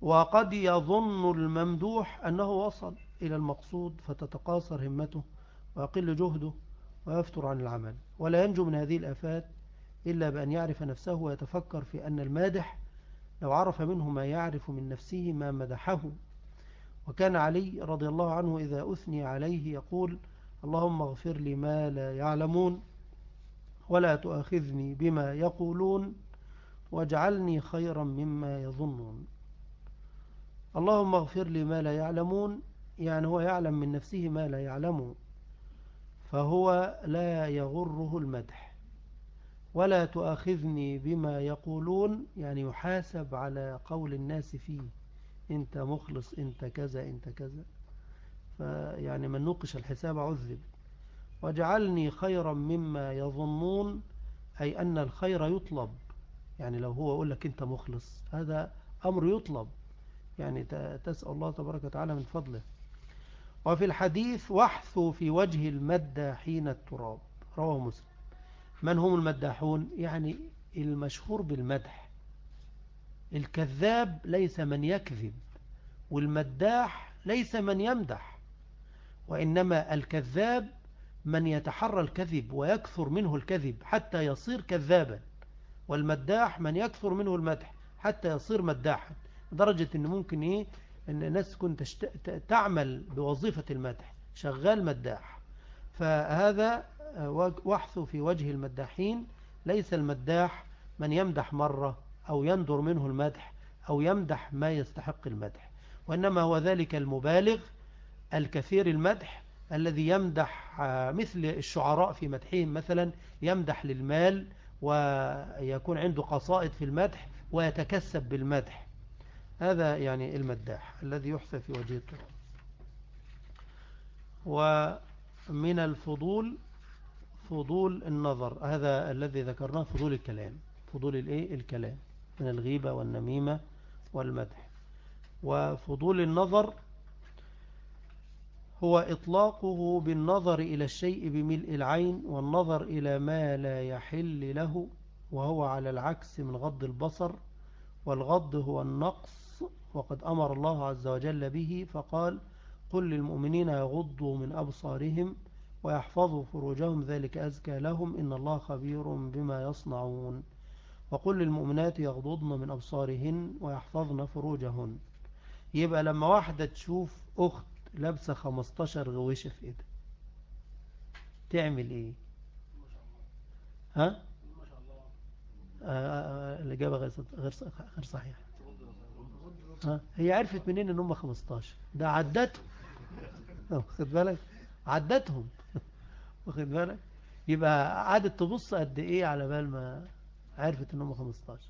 وقد يظن الممدوح أنه وصل إلى المقصود فتتقاصر همته ويقل جهده ويفتر عن العمل. ولا ينجو من هذه الأفات إلا بأن يعرف نفسه ويتفكر في أن المادح لو عرف منه ما يعرف من نفسه ما مدحه. وكان علي رضي الله عنه إذا أثني عليه يقول اللهم اغفر لي ما لا يعلمون ولا تؤاخذني بما يقولون واجعلني خيرا مما يظنون. اللهم اغفر لي ما لا يعلمون يعني هو يعلم من نفسه ما لا يعلمه فهو لا يغره المدح. ولا تؤاخذني بما يقولون يعني يحاسب على قول الناس فيه. انت مخلص انت كذا انت كذا. فيعني من نوقش الحساب عذب. واجعلني خيرا مما يظنون أي أن الخير يطلب. يعني لو هو يقول لك أنت مخلص هذا أمر يطلب. يعني تسأل الله تبارك وتعالى من فضله. وفي الحديث واحثوا في وجه المداحين التراب. رواه مسلم. من هم المداحون؟ يعني المشهور بالمدح. الكذاب ليس من يكذب والمداح ليس من يمدح وإنما الكذاب من يتحرى الكذب ويكثر منه الكذب حتى يصير كذابا والمداح من يكثر منه المدح حتى يصير مداحا لدرجة أنه ممكن إيه؟ أن الناس كنت تعمل بوظيفة المدح شغال مداح. فهذا وحث في وجه المداحين ليس المداح من يمدح مرة أو يندر منه المدح أو يمدح ما يستحق المدح وإنما هو ذلك المبالغ الكثير المدح الذي يمدح مثل الشعراء في مدحهم مثلا يمدح للمال ويكون عنده قصائد في المدح ويتكسب بالمدح. هذا يعني المداح الذي يحسى في وجه التراب. ومن الفضول فضول النظر هذا الذي ذكرناه فضول الكلام. فضول الإيه؟ الكلام. من الغيبة والنميمة والمدح. وفضول النظر هو إطلاقه بالنظر إلى الشيء بملء العين والنظر إلى ما لا يحل له وهو على العكس من غض البصر والغض هو النقص وقد أمر الله عز وجل به فقال قل للمؤمنين يغضوا من أبصارهم ويحفظوا فروجهم ذلك أزكى لهم إن الله خبير بما يصنعون وقل للمؤمنات يغضضن من أبصارهن ويحفظن فروجهن. يبقى لما واحدة تشوف أخت لابسة 15 غويشة في إيدها تعمل إيه؟ ها؟ آه، آه، آه، الإجابة غير غير صحيحة. ها؟ هي عرفت منين إن هم 15 ده عدتهم. واخد بالك؟ عدتهم. واخد بالك؟ يبقى قعدت تبص قد إيه على بال ما عرفت إن هم 15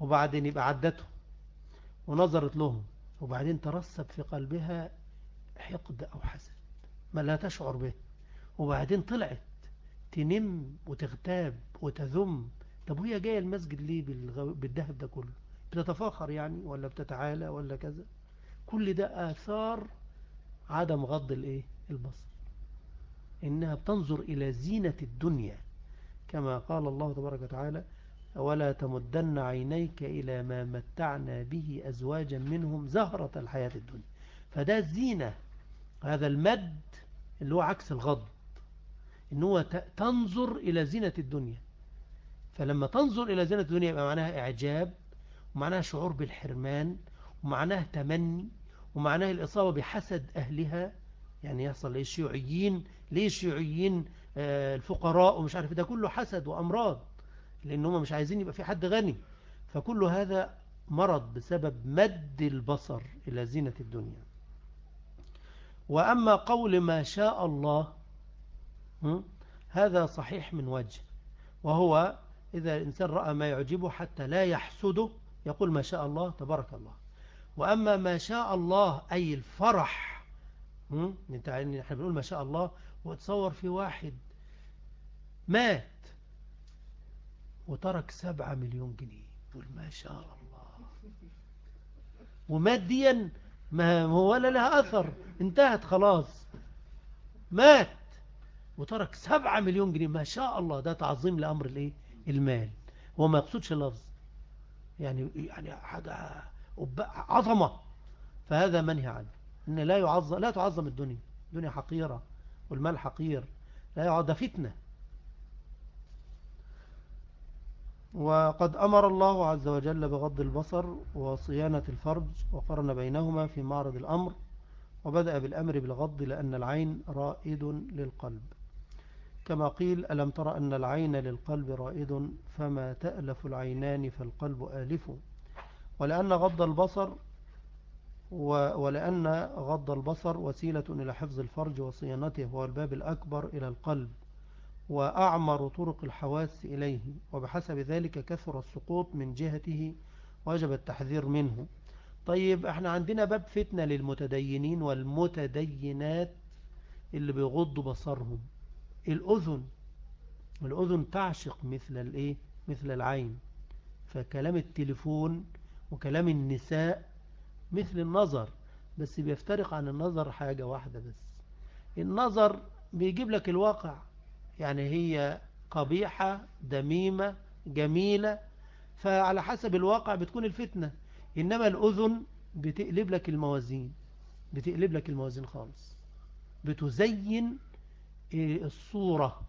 وبعدين يبقى عدتهم ونظرت لهم. وبعدين ترسب في قلبها حقد أو حسد. ما لا تشعر به. وبعدين طلعت تنم وتغتاب وتذم. طب وهي جاية المسجد ليه بالذهب ده كله؟ بتتفاخر يعني ولا بتتعالى ولا كذا؟ كل ده آثار عدم غض الإيه؟ البصر. إنها بتنظر إلى زينة الدنيا. كما قال الله تبارك وتعالى ولا تمدن عينيك إلى ما متعنا به أزواجا منهم زهرة الحياة الدنيا. فده الزينة هذا المد اللي هو عكس الغض إن هو تنظر إلى زينة الدنيا. فلما تنظر إلى زينة الدنيا يبقى معناها إعجاب ومعناها شعور بالحرمان ومعناها تمني ومعناها الإصابة بحسد أهلها. يعني يحصل الشيوعيين ليه الشيوعيين آه، الفقراء ومش عارف ده كله حسد وأمراض. لأن هم مش عايزين يبقى في حد غني. فكل هذا مرض بسبب مد البصر إلى زينة الدنيا. وأما قول ما شاء الله هذا صحيح من وجه. وهو إذا الإنسان رأى ما يعجبه حتى لا يحسده يقول ما شاء الله تبارك الله. وأما ما شاء الله أي الفرح انت يعني بنقول ما شاء الله وتصور في واحد مات وترك سبعة مليون جنيه. يقول ما شاء الله. وماديا ما هو ولا لها أثر. انتهت خلاص. مات. وترك سبعة مليون جنيه. ما شاء الله. ده تعظيم لأمر الإيه؟ المال. هو ما يقصدش اللفظ. يعني يعني حاجة عظمة. فهذا منهي عنه. إن لا يعظم لا تعظم الدنيا. الدنيا حقيرة والمال حقير. لا يعظم ده فتنة. وقد أمر الله عز وجل بغض البصر وصيانة الفرج وقرن بينهما في معرض الأمر وبدأ بالأمر بالغض لأن العين رائد للقلب. كما قيل ألم ترى أن العين للقلب رائد فما تألف العينان فالقلب آلف؟ ولأن غض البصر ولأن غض البصر وسيلة إلى حفظ الفرج وصيانته هو الباب الأكبر إلى القلب. وأعمر طرق الحواس إليه وبحسب ذلك كثر السقوط من جهته وجب التحذير منه. طيب إحنا عندنا باب فتنة للمتدينين والمتدينات اللي بيغضوا بصرهم. الأذن الأذن تعشق مثل الإيه؟ مثل العين. فكلام التليفون وكلام النساء مثل النظر بس بيفترق عن النظر حاجة واحدة بس. النظر بيجيب لك الواقع. يعني هي قبيحة دميمة جميلة. فعلى حسب الواقع بتكون الفتنة. إنما الأذن بتقلب لك الموازين بتقلب لك الموازين خالص. بتزين الصورة.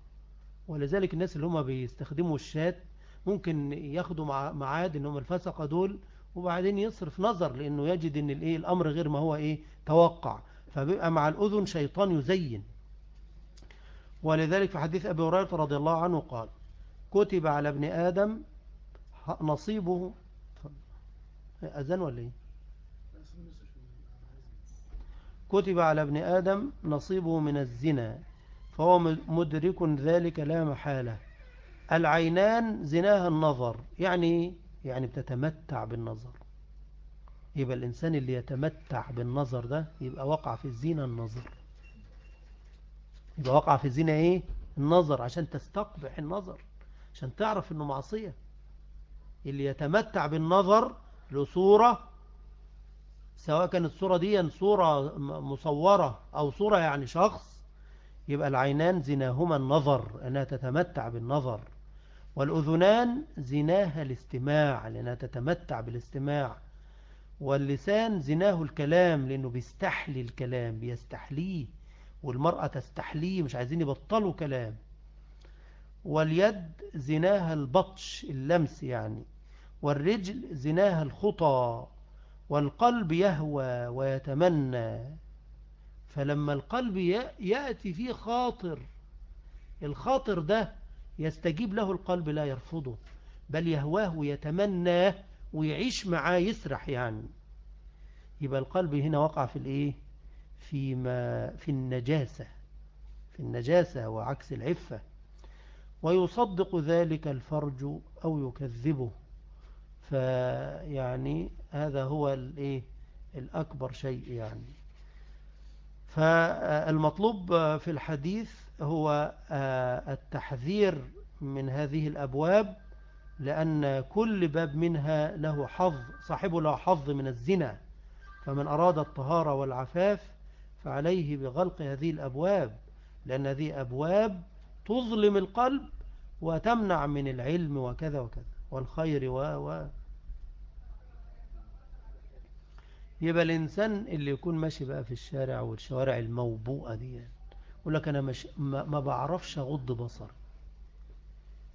ولذلك الناس اللي هم بيستخدموا الشات ممكن ياخدوا معاد ان هم الفسقة دول وبعدين يصرف نظر لإنه يجد الإيه الأمر غير ما هو إيه توقع. فبيبقى مع الأذن شيطان يزين. ولذلك في حديث أبي هريرة رضي الله عنه قال كتب على ابن آدم نصيبه. اذان ولا إيه؟ كتب على ابن آدم نصيبه من الزنا فهو مدرك ذلك لا محالة. العينان زناها النظر يعني يعني بتتمتع بالنظر. يبقى الإنسان اللي يتمتع بالنظر ده يبقى وقع في الزينة النظر. يبقى وقع في الزينة إيه؟ النظر عشان تستقبح النظر عشان تعرف إنه معصية. اللي يتمتع بالنظر لصورة سواء كانت الصورة دي صورة مصورة أو صورة يعني شخص يبقى العينان زناهما النظر أنها تتمتع بالنظر. والأذنان زناها الاستماع لأنها تتمتع بالاستماع. واللسان زناه الكلام لأنه بيستحلي الكلام بيستحليه. والمرأة تستحليه مش عايزين يبطلوا كلام. واليد زناها البطش اللمس يعني. والرجل زناها الخطى والقلب يهوى ويتمنى. فلما القلب يأتي فيه خاطر الخاطر ده يستجيب له القلب لا يرفضه بل يهواه ويتمناه ويعيش معاه يسرح يعني. يبقى القلب هنا وقع في الإيه؟ فيما في النجاسة في النجاسة وعكس العفة. ويصدق ذلك الفرج أو يكذبه. فيعني هذا هو الإيه؟ الأكبر شيء يعني. فالمطلوب في الحديث هو آه، التحذير من هذه الأبواب لأن كل باب منها له حظ صاحبه له حظ من الزنا. فمن أراد الطهارة والعفاف فعليه بغلق هذه الأبواب لأن هذه أبواب تظلم القلب وتمنع من العلم وكذا وكذا والخير و و. يبقى الإنسان اللي يكون ماشي بقى في الشارع والشوارع الموبوءة دي يقول لك أنا مش ما بعرفش أغض بصر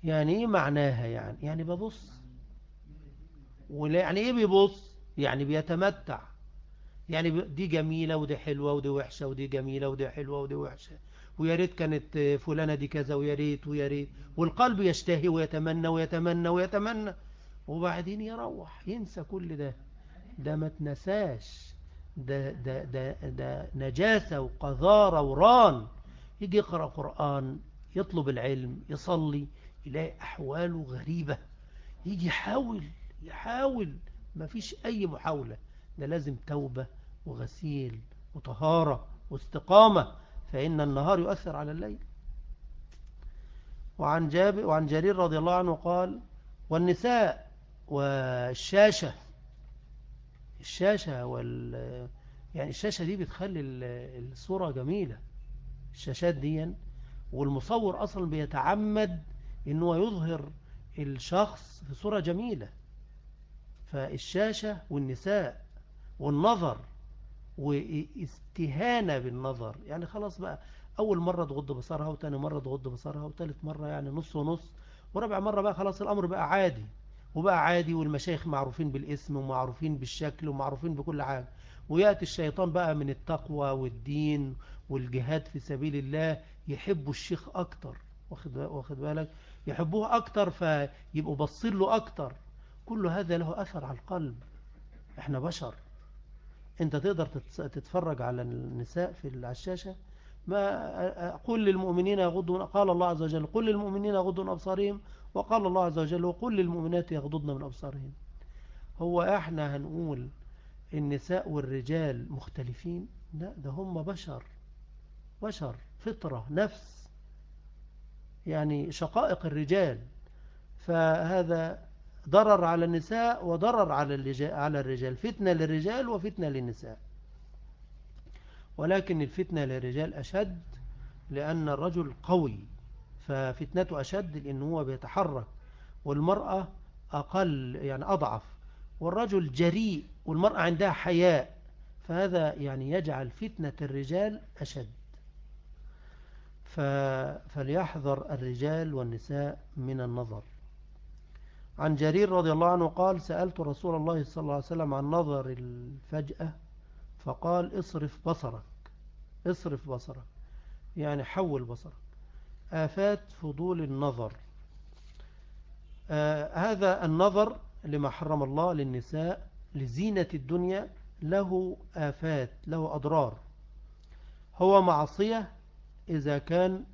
يعني إيه معناها يعني؟ يعني ببص. يعني إيه بيبص؟ يعني بيتمتع. يعني دي جميلة ودي حلوة ودي وحشة ودي جميلة ودي حلوة ودي وحشة. ويا ريت كانت فلانة دي كذا ويا ريت ويا ريت. والقلب يشتهي ويتمنى ويتمنى ويتمنى. وبعدين يروح ينسى كل ده. ده ما تنساش ده, ده, ده, ده نجاسة وقذارة وران. يجي يقرأ قرآن يطلب العلم يصلي يلاقي أحواله غريبة. يجي يحاول يحاول. ما فيش أي محاولة. ده لازم توبة وغسيل وطهارة واستقامة فإن النهار يؤثر على الليل. وعن, جاب وعن جرير رضي الله عنه قال والنساء والشاشة الشاشة وال يعني الشاشة دي بتخلي الصورة جميلة. الشاشات دي والمصور أصلا بيتعمد أنه يظهر الشخص في صورة جميلة. فالشاشة والنساء والنظر واستهانة بالنظر. يعني خلاص بقى أول مرة تغض بصرها وتاني مرة تغض بصرها وتالت مرة يعني نص ونص ورابع مرة بقى خلاص الأمر بقى عادي وبقى عادي والمشايخ معروفين بالاسم ومعروفين بالشكل ومعروفين بكل حاجة. ويأتي الشيطان بقى من التقوى والدين والجهاد في سبيل الله يحبوا الشيخ أكتر. واخد بالك؟ يحبوه أكتر فيبقوا بصين له أكتر. كل هذا له أثر على القلب. إحنا بشر. أنت تقدر تتفرج على النساء في الشاشة. ما قل للمؤمنين يغضون قال الله عز وجل قل للمؤمنين يغضون أبصارهم وقال الله عز وجل وقل للمؤمنات يغضضن من أبصارهم. هو إحنا هنقول النساء والرجال مختلفين؟ لا ده هم بشر. بشر فطرة نفس. يعني شقائق الرجال. فهذا ضرر على النساء وضرر على الرجال. فتنة للرجال وفتنة للنساء. ولكن الفتنة للرجال أشد لأن الرجل قوي ففتنته أشد لأنه هو بيتحرك والمرأة أقل يعني أضعف. والرجل جريء والمرأة عندها حياء فهذا يعني يجعل فتنة الرجال أشد. فليحذر الرجال والنساء من النظر. عن جرير رضي الله عنه قال سألت رسول الله صلى الله عليه وسلم عن نظر الفجأة فقال اصرف بصرك اصرف بصرك. يعني حول بصرك. آفات فضول النظر. آه هذا النظر لما حرم الله للنساء لزينة الدنيا له آفات له أضرار. هو معصية إذا كان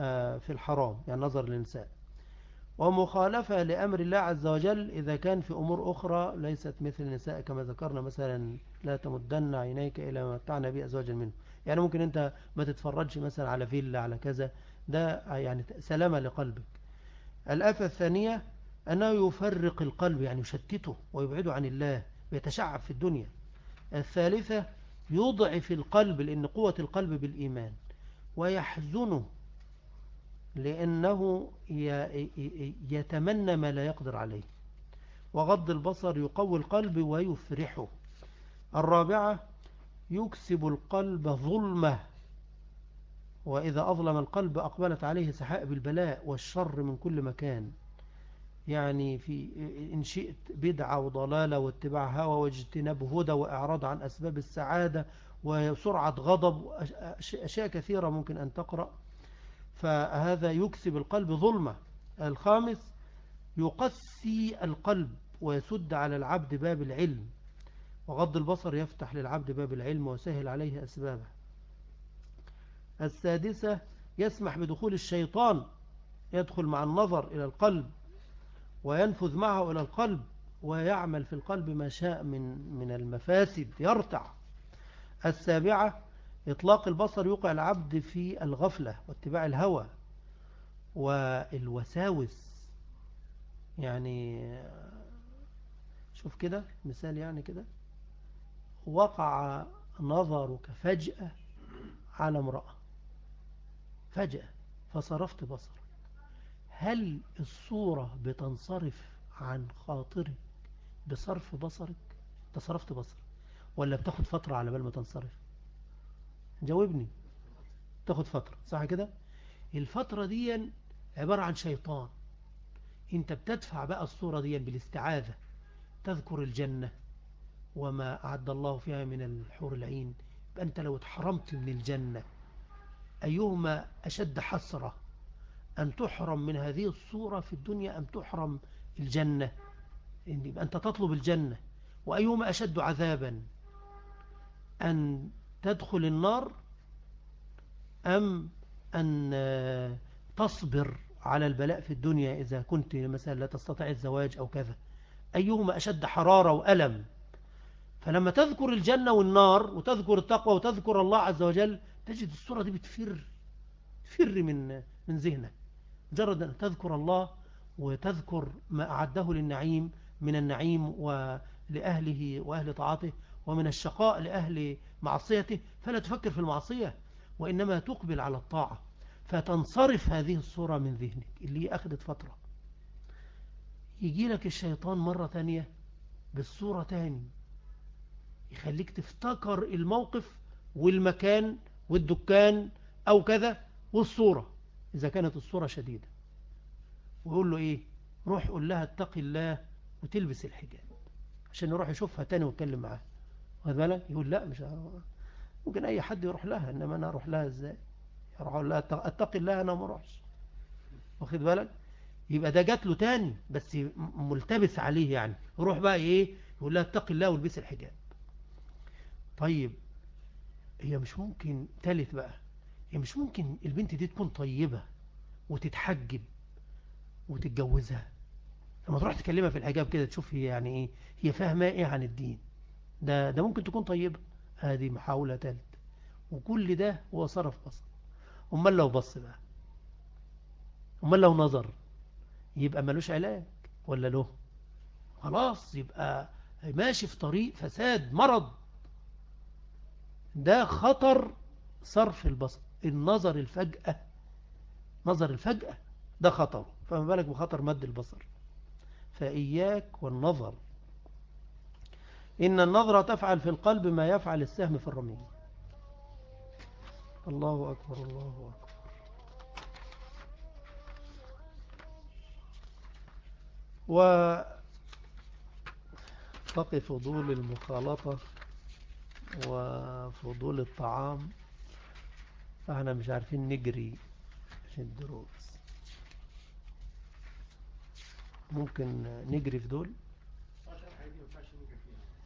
آه في الحرام يعني نظر للنساء. ومخالفة لأمر الله عز وجل إذا كان في أمور أخرى ليست مثل النساء كما ذكرنا مثلا لا تمدن عينيك إلى ما متعنا به أزواجا منه. يعني ممكن أنت ما تتفرجش مثلا على فيلا على كذا. ده يعني سلامة لقلبك. الآفة الثانية أنه يفرق القلب يعني يشتته ويبعده عن الله ويتشعب في الدنيا. الثالثة يضعف القلب لأن قوة القلب بالإيمان ويحزنه لأنه يتمنى ما لا يقدر عليه. وغض البصر يقوي القلب ويفرحه. الرابعة يكسب القلب ظلمة. وإذا أظلم القلب أقبلت عليه سحائب البلاء والشر من كل مكان. يعني في إن شئت بدعة وضلالة واتباع هوى واجتناب هدى وإعراض عن أسباب السعادة وسرعة غضب أشياء كثيرة ممكن أن تقرأ. فهذا يكسب القلب ظلمة. الخامس يقسي القلب ويسد على العبد باب العلم. وغض البصر يفتح للعبد باب العلم وسهل عليه أسبابه. السادسة يسمح بدخول الشيطان يدخل مع النظر إلى القلب وينفذ معه إلى القلب ويعمل في القلب ما شاء من من المفاسد يرتع. السابعة إطلاق البصر يوقع العبد في الغفلة واتباع الهوى والوساوس. يعني شوف كده مثال يعني كده. وقع نظرك فجأة على امرأة. فجأة فصرفت بصرك. هل الصورة بتنصرف عن خاطرك بصرف بصرك؟ تصرفت بصرك ولا بتاخد فترة على بال ما تنصرف؟ جاوبني. تاخد فترة صح كده؟ الفترة دي عبارة عن شيطان. انت بتدفع بقى الصورة دي بالاستعاذة. تذكر الجنة وما أعد الله فيها من الحور العين. أنت لو اتحرمت من الجنة أيهما أشد حسرة؟ أن تحرم من هذه الصورة في الدنيا أم تحرم الجنة؟ أنت تطلب الجنة. وأيهما أشد عذابا؟ أن تدخل النار أم أن تصبر على البلاء في الدنيا إذا كنت مثلا لا تستطيع الزواج أو كذا؟ أيهما أشد حرارة وألم؟ فلما تذكر الجنة والنار وتذكر التقوى وتذكر الله عز وجل تجد الصورة دي بتفر تفر من من ذهنك. مجرد أن تذكر الله وتذكر ما أعده للنعيم من النعيم ولأهله وأهل طاعته ومن الشقاء لأهل معصيته فلا تفكر في المعصية وإنما تقبل على الطاعة. فتنصرف هذه الصورة من ذهنك اللي أخذت فترة. يجي لك الشيطان مرة تانية بالصورة تاني. يخليك تفتكر الموقف والمكان والدكان أو كذا والصورة إذا كانت الصورة شديدة. ويقول له إيه؟ روح قول لها اتقي الله وتلبس الحجاب عشان يروح يشوفها تاني ويتكلم معاها. واخد بالك؟ يقول لا مش ممكن أي حد يروح لها إنما أنا أروح لها إزاي؟ يروح أقول لها أتقي الله أنا ما أروحش. واخد بالك؟ يبقى ده جات له تاني بس ملتبس عليه يعني. يروح بقى إيه؟ يقول لها اتقي الله والبس الحجاب. طيب هي مش ممكن تالت بقى. هي مش ممكن البنت دي تكون طيبة وتتحجب وتتجوزها. لما تروح تكلمها في الحجاب كده تشوف هي يعني إيه؟ هي فاهمة إيه عن الدين. ده ده ممكن تكون طيبة. هذه محاولة تالت. وكل ده هو صرف بصر. أمال لو بص بقى. أمال لو نظر. يبقى ملوش علاج ولا له؟ خلاص يبقى ماشي في طريق فساد مرض. ده خطر صرف البصر. النظر الفجأة نظر الفجأة ده خطر فما بالك بخطر مد البصر. فإياك والنظر. إن النظرة تفعل في القلب ما يفعل السهم في الرمي الله أكبر الله أكبر. وتقف فضول المخالطة وفضول الطعام فاحنا مش عارفين نجري في الدروس. ممكن نجري في دول؟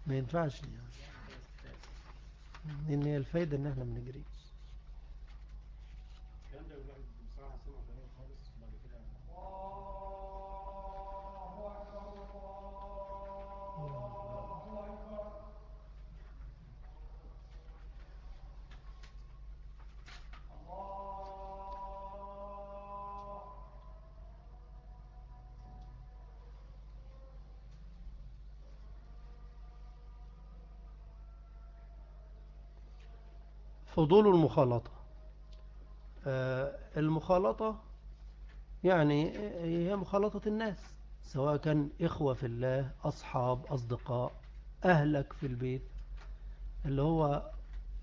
ما ينفعش يعني. لأن هي الفايدة إن إحنا ما فضول المخالطة. آه، المخالطة يعني هي مخالطة الناس سواء كان إخوة في الله أصحاب أصدقاء أهلك في البيت. اللي هو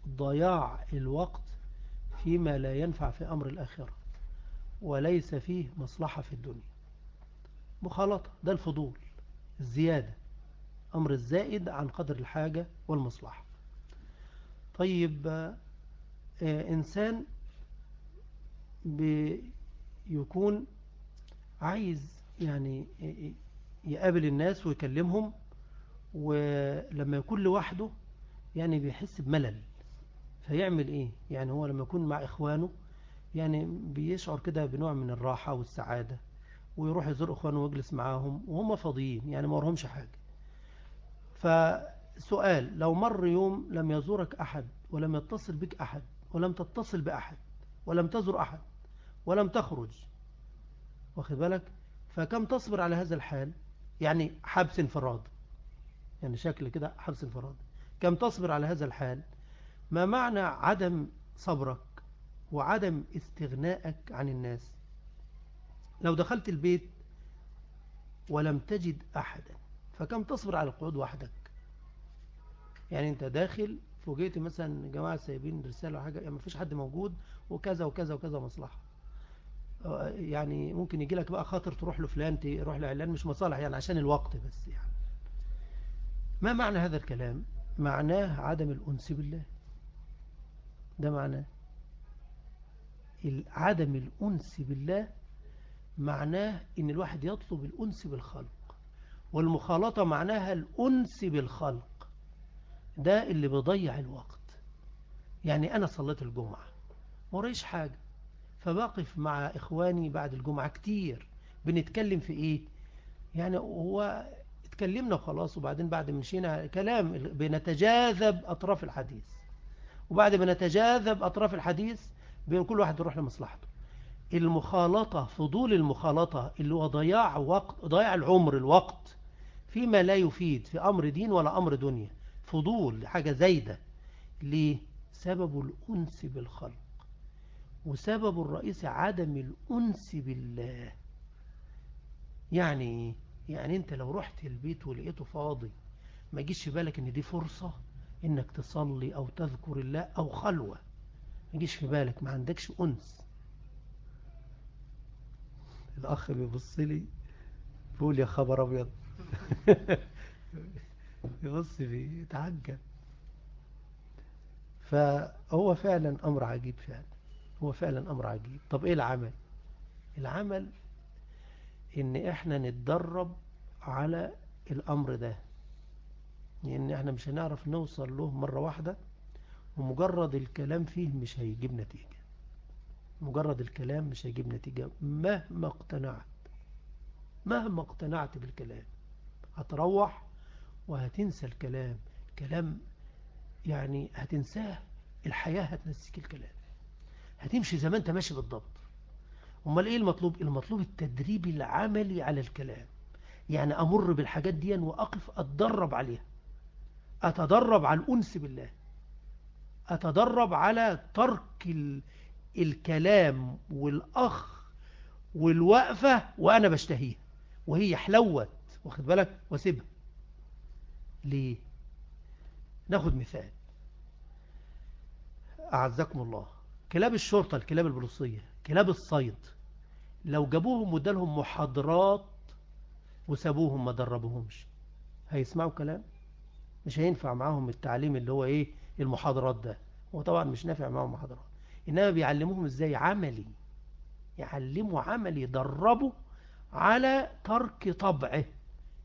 ضياع الوقت فيما لا ينفع في أمر الآخرة وليس فيه مصلحة في الدنيا. مخالطة ده الفضول الزيادة أمر الزائد عن قدر الحاجة والمصلحة. طيب إنسان بيكون عايز يعني يقابل الناس ويكلمهم ولما يكون لوحده يعني بيحس بملل. فيعمل إيه؟ يعني هو لما يكون مع إخوانه يعني بيشعر كده بنوع من الراحة والسعادة ويروح يزور إخوانه ويجلس معاهم وهم فاضيين يعني ما ورهمش حاجة. فسؤال لو مر يوم لم يزورك أحد ولم يتصل بك أحد ولم تتصل بأحد ولم تزر أحد ولم تخرج واخد بالك؟ فكم تصبر على هذا الحال؟ يعني حبس انفراد يعني شكل كده حبس انفراد. كم تصبر على هذا الحال؟ ما معنى عدم صبرك وعدم استغنائك عن الناس؟ لو دخلت البيت ولم تجد أحدا فكم تصبر على القعود وحدك؟ يعني انت داخل فوجئت مثلا جماعة سايبين رسالة وحاجة يعني ما فيش حد موجود وكذا وكذا وكذا مصلحة. يعني ممكن يجي لك بقى خاطر تروح لفلان تروح لعلان مش مصالح يعني عشان الوقت بس يعني. ما معنى هذا الكلام؟ معناه عدم الأنس بالله. ده معناه عدم الأنس بالله معناه إن الواحد يطلب الأنس بالخلق والمخالطة معناها الأنس بالخلق. ده اللي بيضيع الوقت. يعني أنا صليت الجمعة وريش حاجة. فبقف مع إخواني بعد الجمعة كتير. بنتكلم في إيه؟ يعني هو اتكلمنا وخلاص وبعدين بعد مشينا كلام بنتجاذب أطراف الحديث. وبعد ما نتجاذب أطراف الحديث بين كل واحد يروح لمصلحته. المخالطة فضول المخالطة اللي هو ضياع وقت ضياع العمر الوقت فيما لا يفيد في أمر دين ولا أمر دنيا. فضول حاجة زايدة. ليه؟ سبب الأنس بالخلق. وسبب الرئيسي عدم الأنس بالله. يعني يعني أنت لو رحت البيت ولقيته فاضي ما يجيش في بالك إن دي فرصة إنك تصلي أو تذكر الله أو خلوة؟ ما يجيش في بالك ما عندكش أنس. الأخ بيبص لي بيقول يا خبر أبيض. يبص فيه يتعجب فهو فعلا أمر عجيب فعلا. هو فعلا أمر عجيب. طب إيه العمل؟ العمل إن إحنا نتدرب على الأمر ده. لأن إحنا مش هنعرف نوصل له مرة واحدة ومجرد الكلام فيه مش هيجيب نتيجة. مجرد الكلام مش هيجيب نتيجة. مهما اقتنعت مهما اقتنعت بالكلام هتروح وهتنسى الكلام. كلام يعني هتنساه الحياة هتنسيك الكلام. هتمشي زي ما انت ماشي بالضبط. امال إيه المطلوب؟ المطلوب التدريب العملي على الكلام. يعني أمر بالحاجات دي واقف اتدرب عليها. اتدرب على الانس بالله. اتدرب على ترك الكلام والأخ والوقفة وأنا بشتهيها. وهي حلوت واخد بالك؟ واسيبها. ليه؟ ناخد مثال. أعزكم الله كلاب الشرطة الكلاب البوليسية كلاب الصيد لو جابوهم ودالهم محاضرات وسابوهم ما دربوهمش هيسمعوا كلام؟ مش هينفع معاهم التعليم اللي هو إيه؟ المحاضرات ده. هو طبعا مش نافع معاهم محاضرات. إنما بيعلموهم إزاي عملي يعلموا عملي يدربوا على ترك طبعه.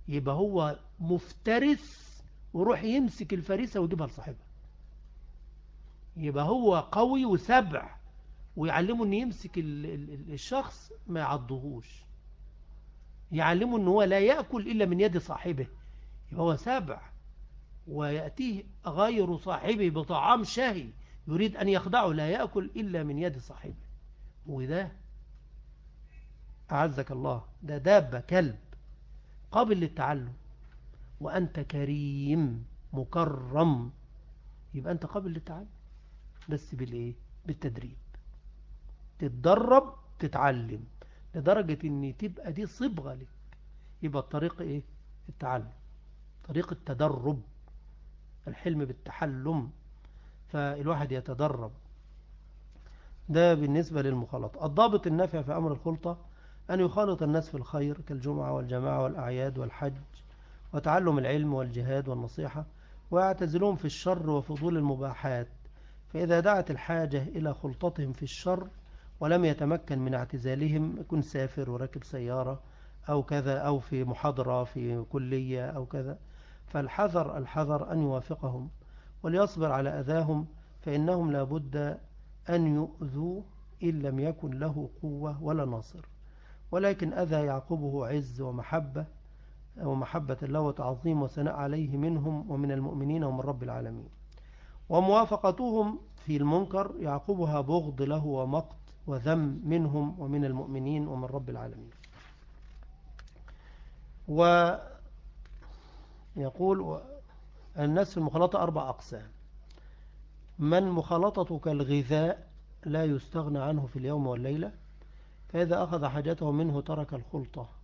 يبقى هو مفترس وروح يمسك الفريسة ويجيبها لصاحبها. يبقى هو قوي وسبع ويعلمه إن يمسك الشخص ما يعضهوش. يعلمه إن هو لا يأكل إلا من يد صاحبه. يبقى هو سبع ويأتيه غير صاحبه بطعام شهي يريد أن يخدعه لا يأكل إلا من يد صاحبه. وده أعزك الله ده دابة كلب قابل للتعلم. وأنت كريم مكرم. يبقى أنت قابل للتعلم. بس بالإيه؟ بالتدريب. تتدرب تتعلم. لدرجة أن تبقى دي صبغة لك يبقى الطريق إيه؟ التعلم. طريق التدرب. الحلم بالتحلم. فالواحد يتدرب. ده بالنسبة للمخالطة. الضابط النافع في أمر الخلطة أن يخالط الناس في الخير كالجمعة والجماعة والأعياد والحج. وتعلم العلم والجهاد والنصيحة ويعتزلون في الشر وفضول المباحات. فإذا دعت الحاجة إلى خلطتهم في الشر ولم يتمكن من اعتزالهم يكون سافر وركب سيارة أو كذا أو في محاضرة في كلية أو كذا فالحذر الحذر أن يوافقهم وليصبر على أذاهم فإنهم لابد أن يؤذوا إن لم يكن له قوة ولا ناصر. ولكن أذى يعقبه عز ومحبة ومحبة الله وتعظيم وثناء عليه منهم ومن المؤمنين ومن رب العالمين. وموافقتهم في المنكر يعقبها بغض له ومقت وذم منهم ومن المؤمنين ومن رب العالمين. ويقول الناس في المخالطة أربع أقسام. من مخالطة كالغذاء لا يستغنى عنه في اليوم والليلة فإذا أخذ حاجته منه ترك الخلطة.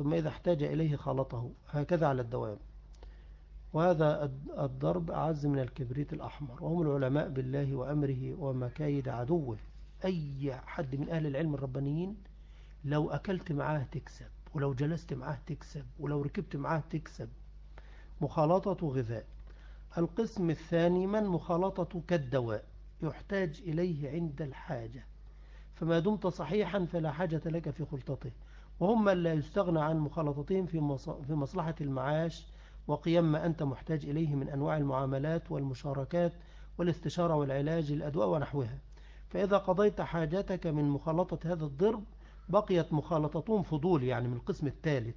ثم إذا احتاج إليه خلطه هكذا على الدوام. وهذا الضرب أعز من الكبريت الأحمر. وهم العلماء بالله وأمره ومكايد عدوه. أي حد من أهل العلم الربانيين لو أكلت معاه تكسب ولو جلست معاه تكسب ولو ركبت معاه تكسب. مخالطة غذاء. القسم الثاني من مخالطة كالدواء؟ يحتاج إليه عند الحاجة. فما دمت صحيحا فلا حاجة لك في خلطته. وهم من لا يستغنى عن مخالطتهم في مصلحة المعاش وقيام ما أنت محتاج إليه من أنواع المعاملات والمشاركات والاستشارة والعلاج الأدواء ونحوها. فإذا قضيت حاجتك من مخالطة هذا الضرب بقيت مخالطتهم فضول يعني من القسم الثالث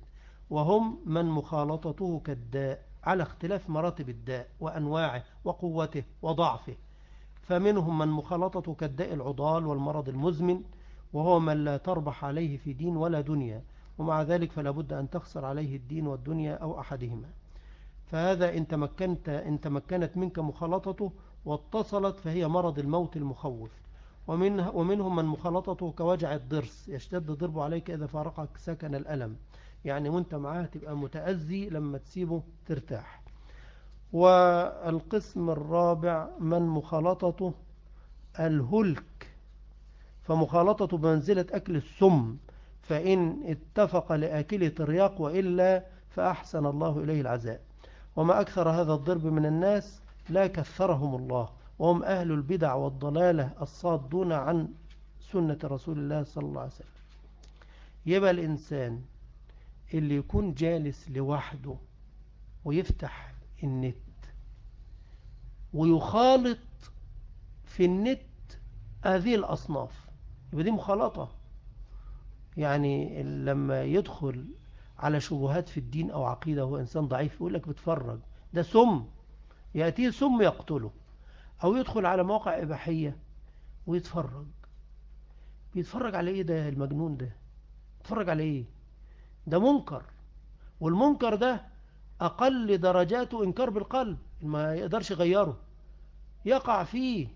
وهم من مخالطته كالداء على اختلاف مراتب الداء وأنواعه وقوته وضعفه. فمنهم من مخالطته كالداء العضال والمرض المزمن وهو من لا تربح عليه في دين ولا دنيا ومع ذلك فلا بد أن تخسر عليه الدين والدنيا أو أحدهما. فهذا إن تمكنت إن تمكنت منك مخالطته واتصلت فهي مرض الموت المخوف. ومنه ومنهم من مخالطته كوجع الضرس يشتد ضربه عليك إذا فارقك سكن الألم. يعني وأنت معاه تبقى متأذي لما تسيبه ترتاح. والقسم الرابع من مخالطته الهلك. فمخالطته بمنزلة أكل السم فإن اتفق لآكل ترياق وإلا فأحسن الله إليه العزاء. وما أكثر هذا الضرب من الناس لا كثرهم الله وهم أهل البدع والضلالة الصادون عن سنة رسول الله صلى الله عليه وسلم. يبقى الإنسان اللي يكون جالس لوحده ويفتح النت ويخالط في النت هذه الأصناف يبقى دي مخالطة. يعني لما يدخل على شبهات في الدين أو عقيدة هو إنسان ضعيف يقول لك بتفرج. ده سم. يأتيه سم يقتله. أو يدخل على مواقع إباحية ويتفرج. بيتفرج على إيه ده المجنون ده؟ يتفرج على إيه؟ ده منكر. والمنكر ده أقل درجاته إنكار بالقلب. ما يقدرش يغيره. يقع فيه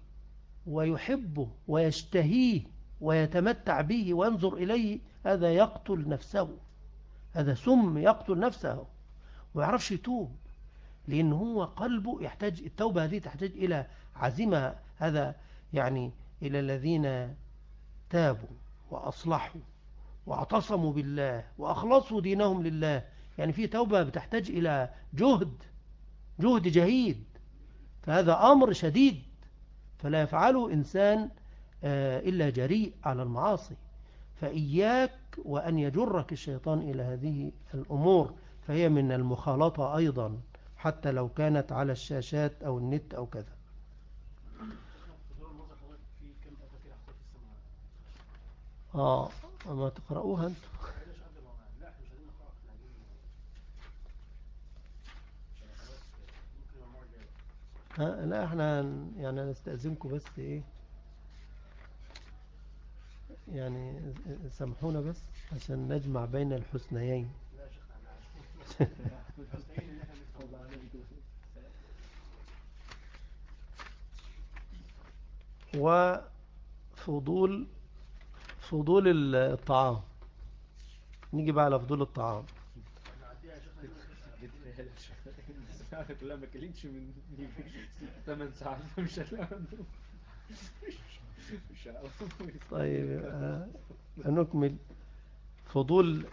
ويحبه ويشتهيه. ويتمتع به وينظر إليه هذا يقتل نفسه هذا سم يقتل نفسه ويعرفش يتوب لأن هو قلبه يحتاج التوبة هذه تحتاج إلى عزيمة هذا يعني إلى الذين تابوا وأصلحوا واعتصموا بالله وأخلصوا دينهم لله. يعني في توبة بتحتاج إلى جهد جهد جهيد فهذا أمر شديد فلا يفعله إنسان إلا جريء على المعاصي. فإياك وأن يجرك الشيطان إلى هذه الأمور. فهي من المخالطة أيضا حتى لو كانت على الشاشات أو النت أو كذا. آه ما تقرأوها أنتم؟ ها؟ لا إحنا يعني نستأذنكم بس إيه؟ يعني سامحونا بس عشان نجمع بين الحسنيين. وفضول فضول الطعام. نيجي بقى على فضول الطعام. كلها ما كلتش من 8 ساعات طيب آه، نكمل. فضول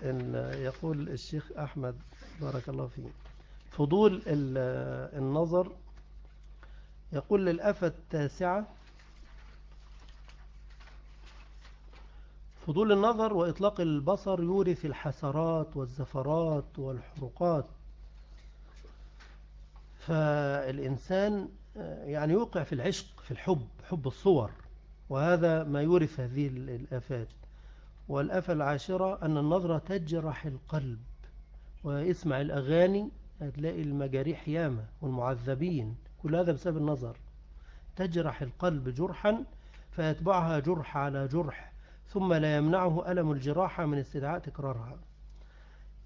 يقول الشيخ أحمد بارك الله فيه فضول النظر. يقول للأفة التاسعة فضول النظر وإطلاق البصر يورث الحسرات والزفرات والحرقات فالإنسان آه، يعني يوقع في العشق في الحب حب الصور. وهذا ما يورث هذه الآفات. والآفة العاشرة أن النظرة تجرح القلب. واسمع الأغاني هتلاقي المجاريح ياما والمعذبين. كل هذا بسبب النظر. تجرح القلب جرحا فيتبعها جرح على جرح ثم لا يمنعه ألم الجراحة من استدعاء تكرارها.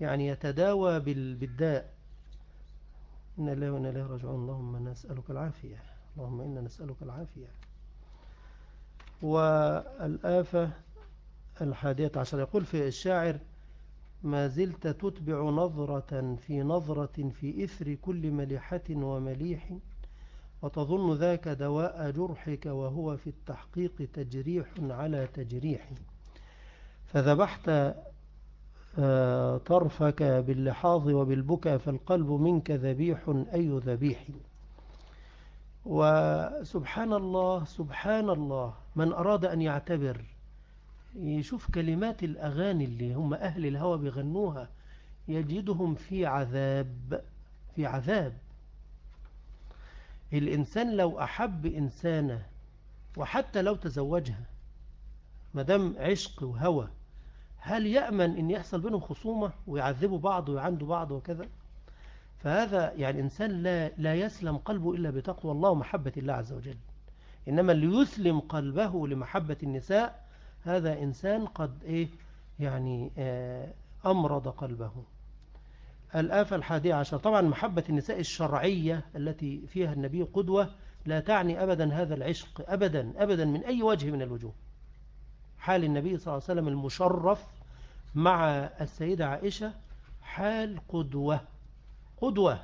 يعني يتداوى بالداء. إن الله وإن الله راجعون. اللهم نسألك العافية. اللهم إنا نسألك العافية. والآفة الحادية عشر. يقول في الشاعر ما زلت تتبع نظرة في نظرة في إثر كل مليحة ومليح وتظن ذاك دواء جرحك وهو في التحقيق تجريح على تجريح. فذبحت آه، طرفك باللحاظ وبالبكى فالقلب منك ذبيح أي ذبيح. وسبحان الله سبحان الله من أراد أن يعتبر يشوف كلمات الأغاني اللي هم أهل الهوى بيغنوها يجدهم في عذاب في عذاب. الإنسان لو أحب إنسانة وحتى لو تزوجها مدام عشق وهوى هل يأمن أن يحصل بينهم خصومة ويعذبوا بعض ويعندوا بعض وكذا؟ فهذا يعني إنسان لا, لا يسلم قلبه إلا بتقوى الله ومحبة الله عز وجل. إنما اللي يسلم قلبه لمحبة النساء هذا إنسان قد إيه؟ يعني آه، أمرض قلبه. الآفة الحادية عشر طبعا محبة النساء الشرعية التي فيها النبي قدوة لا تعني أبدا هذا العشق أبدا أبدا من أي وجه من الوجوه. حال النبي صلى الله عليه وسلم المشرف مع السيدة عائشة حال قدوة. قدوة.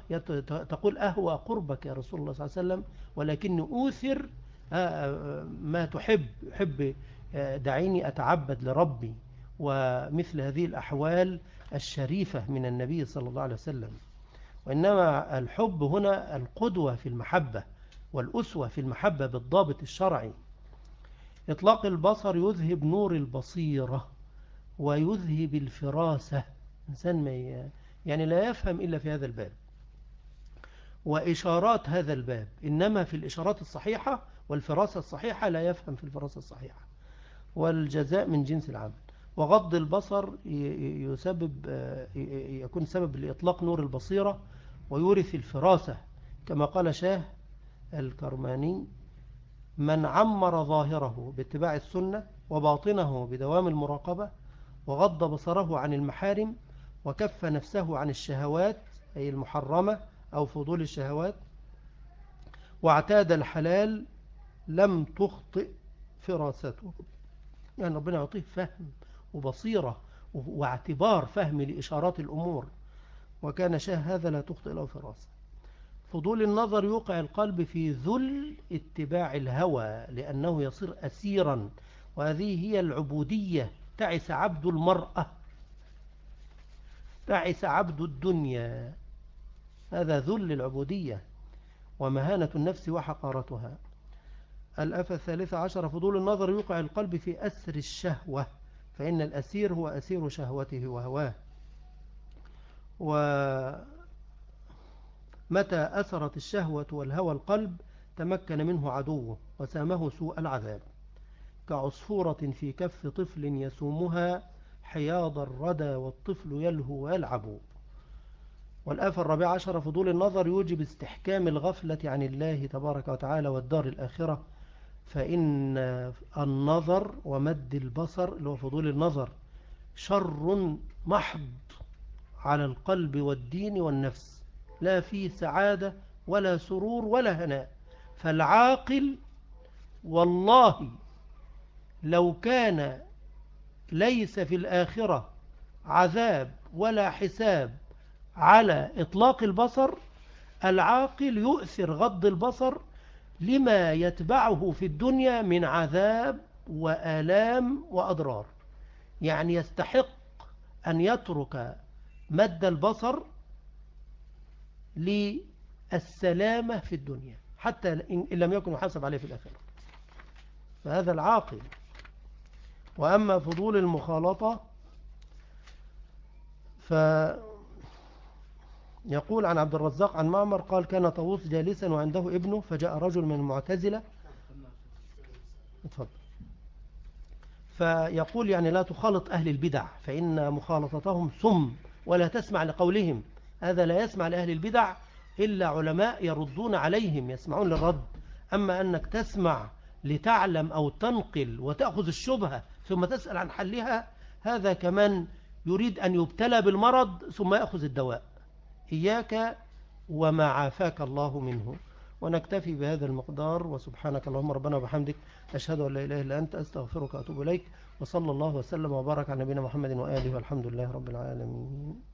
تقول أهوى قربك يا رسول الله صلى الله عليه وسلم ولكن أوثر آه، آه، ما تحب. يحب آه، دعيني أتعبد لربي ومثل هذه الأحوال الشريفة من النبي صلى الله عليه وسلم. وإنما الحب هنا القدوة في المحبة والأسوة في المحبة بالضابط الشرعي. إطلاق البصر يذهب نور البصيرة ويذهب الفراسة. إنسان ما يعني لا يفهم إلا في هذا الباب. وإشارات هذا الباب إنما في الإشارات الصحيحة والفراسة الصحيحة لا يفهم في الفراسة الصحيحة. والجزاء من جنس العمل. وغض البصر يسبب يكون سبب لإطلاق نور البصيرة ويورث الفراسة. كما قال شاه الكرماني من عمر ظاهره باتباع السنة وباطنه بدوام المراقبة وغض بصره عن المحارم وكف نفسه عن الشهوات أي المحرمة أو فضول الشهوات واعتاد الحلال لم تخطئ فراسته. يعني ربنا يعطيه فهم وبصيرة واعتبار فهم لإشارات الأمور. وكان شه هذا لا تخطئ له فراسة. فضول النظر يوقع القلب في ذل اتباع الهوى لأنه يصير أسيرا. وهذه هي العبودية تعس عبد المرأة. تعس عبد الدنيا. هذا ذل العبودية ومهانة النفس وحقارتها. الأفة الثالثة عشر فضول النظر يوقع القلب في أسر الشهوة فإن الأسير هو أسير شهوته وهواه. ومتى أثرت الشهوة والهوى القلب؟ تمكن منه عدوه وسامه سوء العذاب. كعصفورة في كف طفل يسومها حياض الردى والطفل يلهو ويلعب. والآفة الرابعة عشر فضول النظر يوجب استحكام الغفلة عن الله تبارك وتعالى والدار الآخرة. فإن النظر ومد البصر اللي هو فضول النظر شر محض على القلب والدين والنفس. لا في سعادة ولا سرور ولا هناء. فالعاقل والله لو كان ليس في الآخرة عذاب ولا حساب على إطلاق البصر العاقل يؤثر غض البصر لما يتبعه في الدنيا من عذاب وآلام وأضرار. يعني يستحق أن يترك مد البصر للسلامة في الدنيا حتى إن لم يكن يحاسب عليه في الآخرة. فهذا العاقل وأما فضول المخالطة فيقول عن عبد الرزاق عن معمر قال كان طاووس جالسا وعنده ابنه فجاء رجل من المعتزلة. اتفضل. فيقول يعني لا تخالط أهل البدع فإن مخالطتهم سم ولا تسمع لقولهم. هذا لا يسمع لأهل البدع إلا علماء يردون عليهم يسمعون للرد. أما أنك تسمع لتعلم أو تنقل وتأخذ الشبهة ثم تسأل عن حلها هذا كمان يريد أن يبتلى بالمرض ثم يأخذ الدواء. إياك وما عافاك الله منه. ونكتفي بهذا المقدار وسبحانك اللهم ربنا وبحمدك أشهد أن لا إله إلا أنت أستغفرك وأتوب إليك وصلى الله وسلم وبارك على نبينا محمد وآله والحمد لله رب العالمين.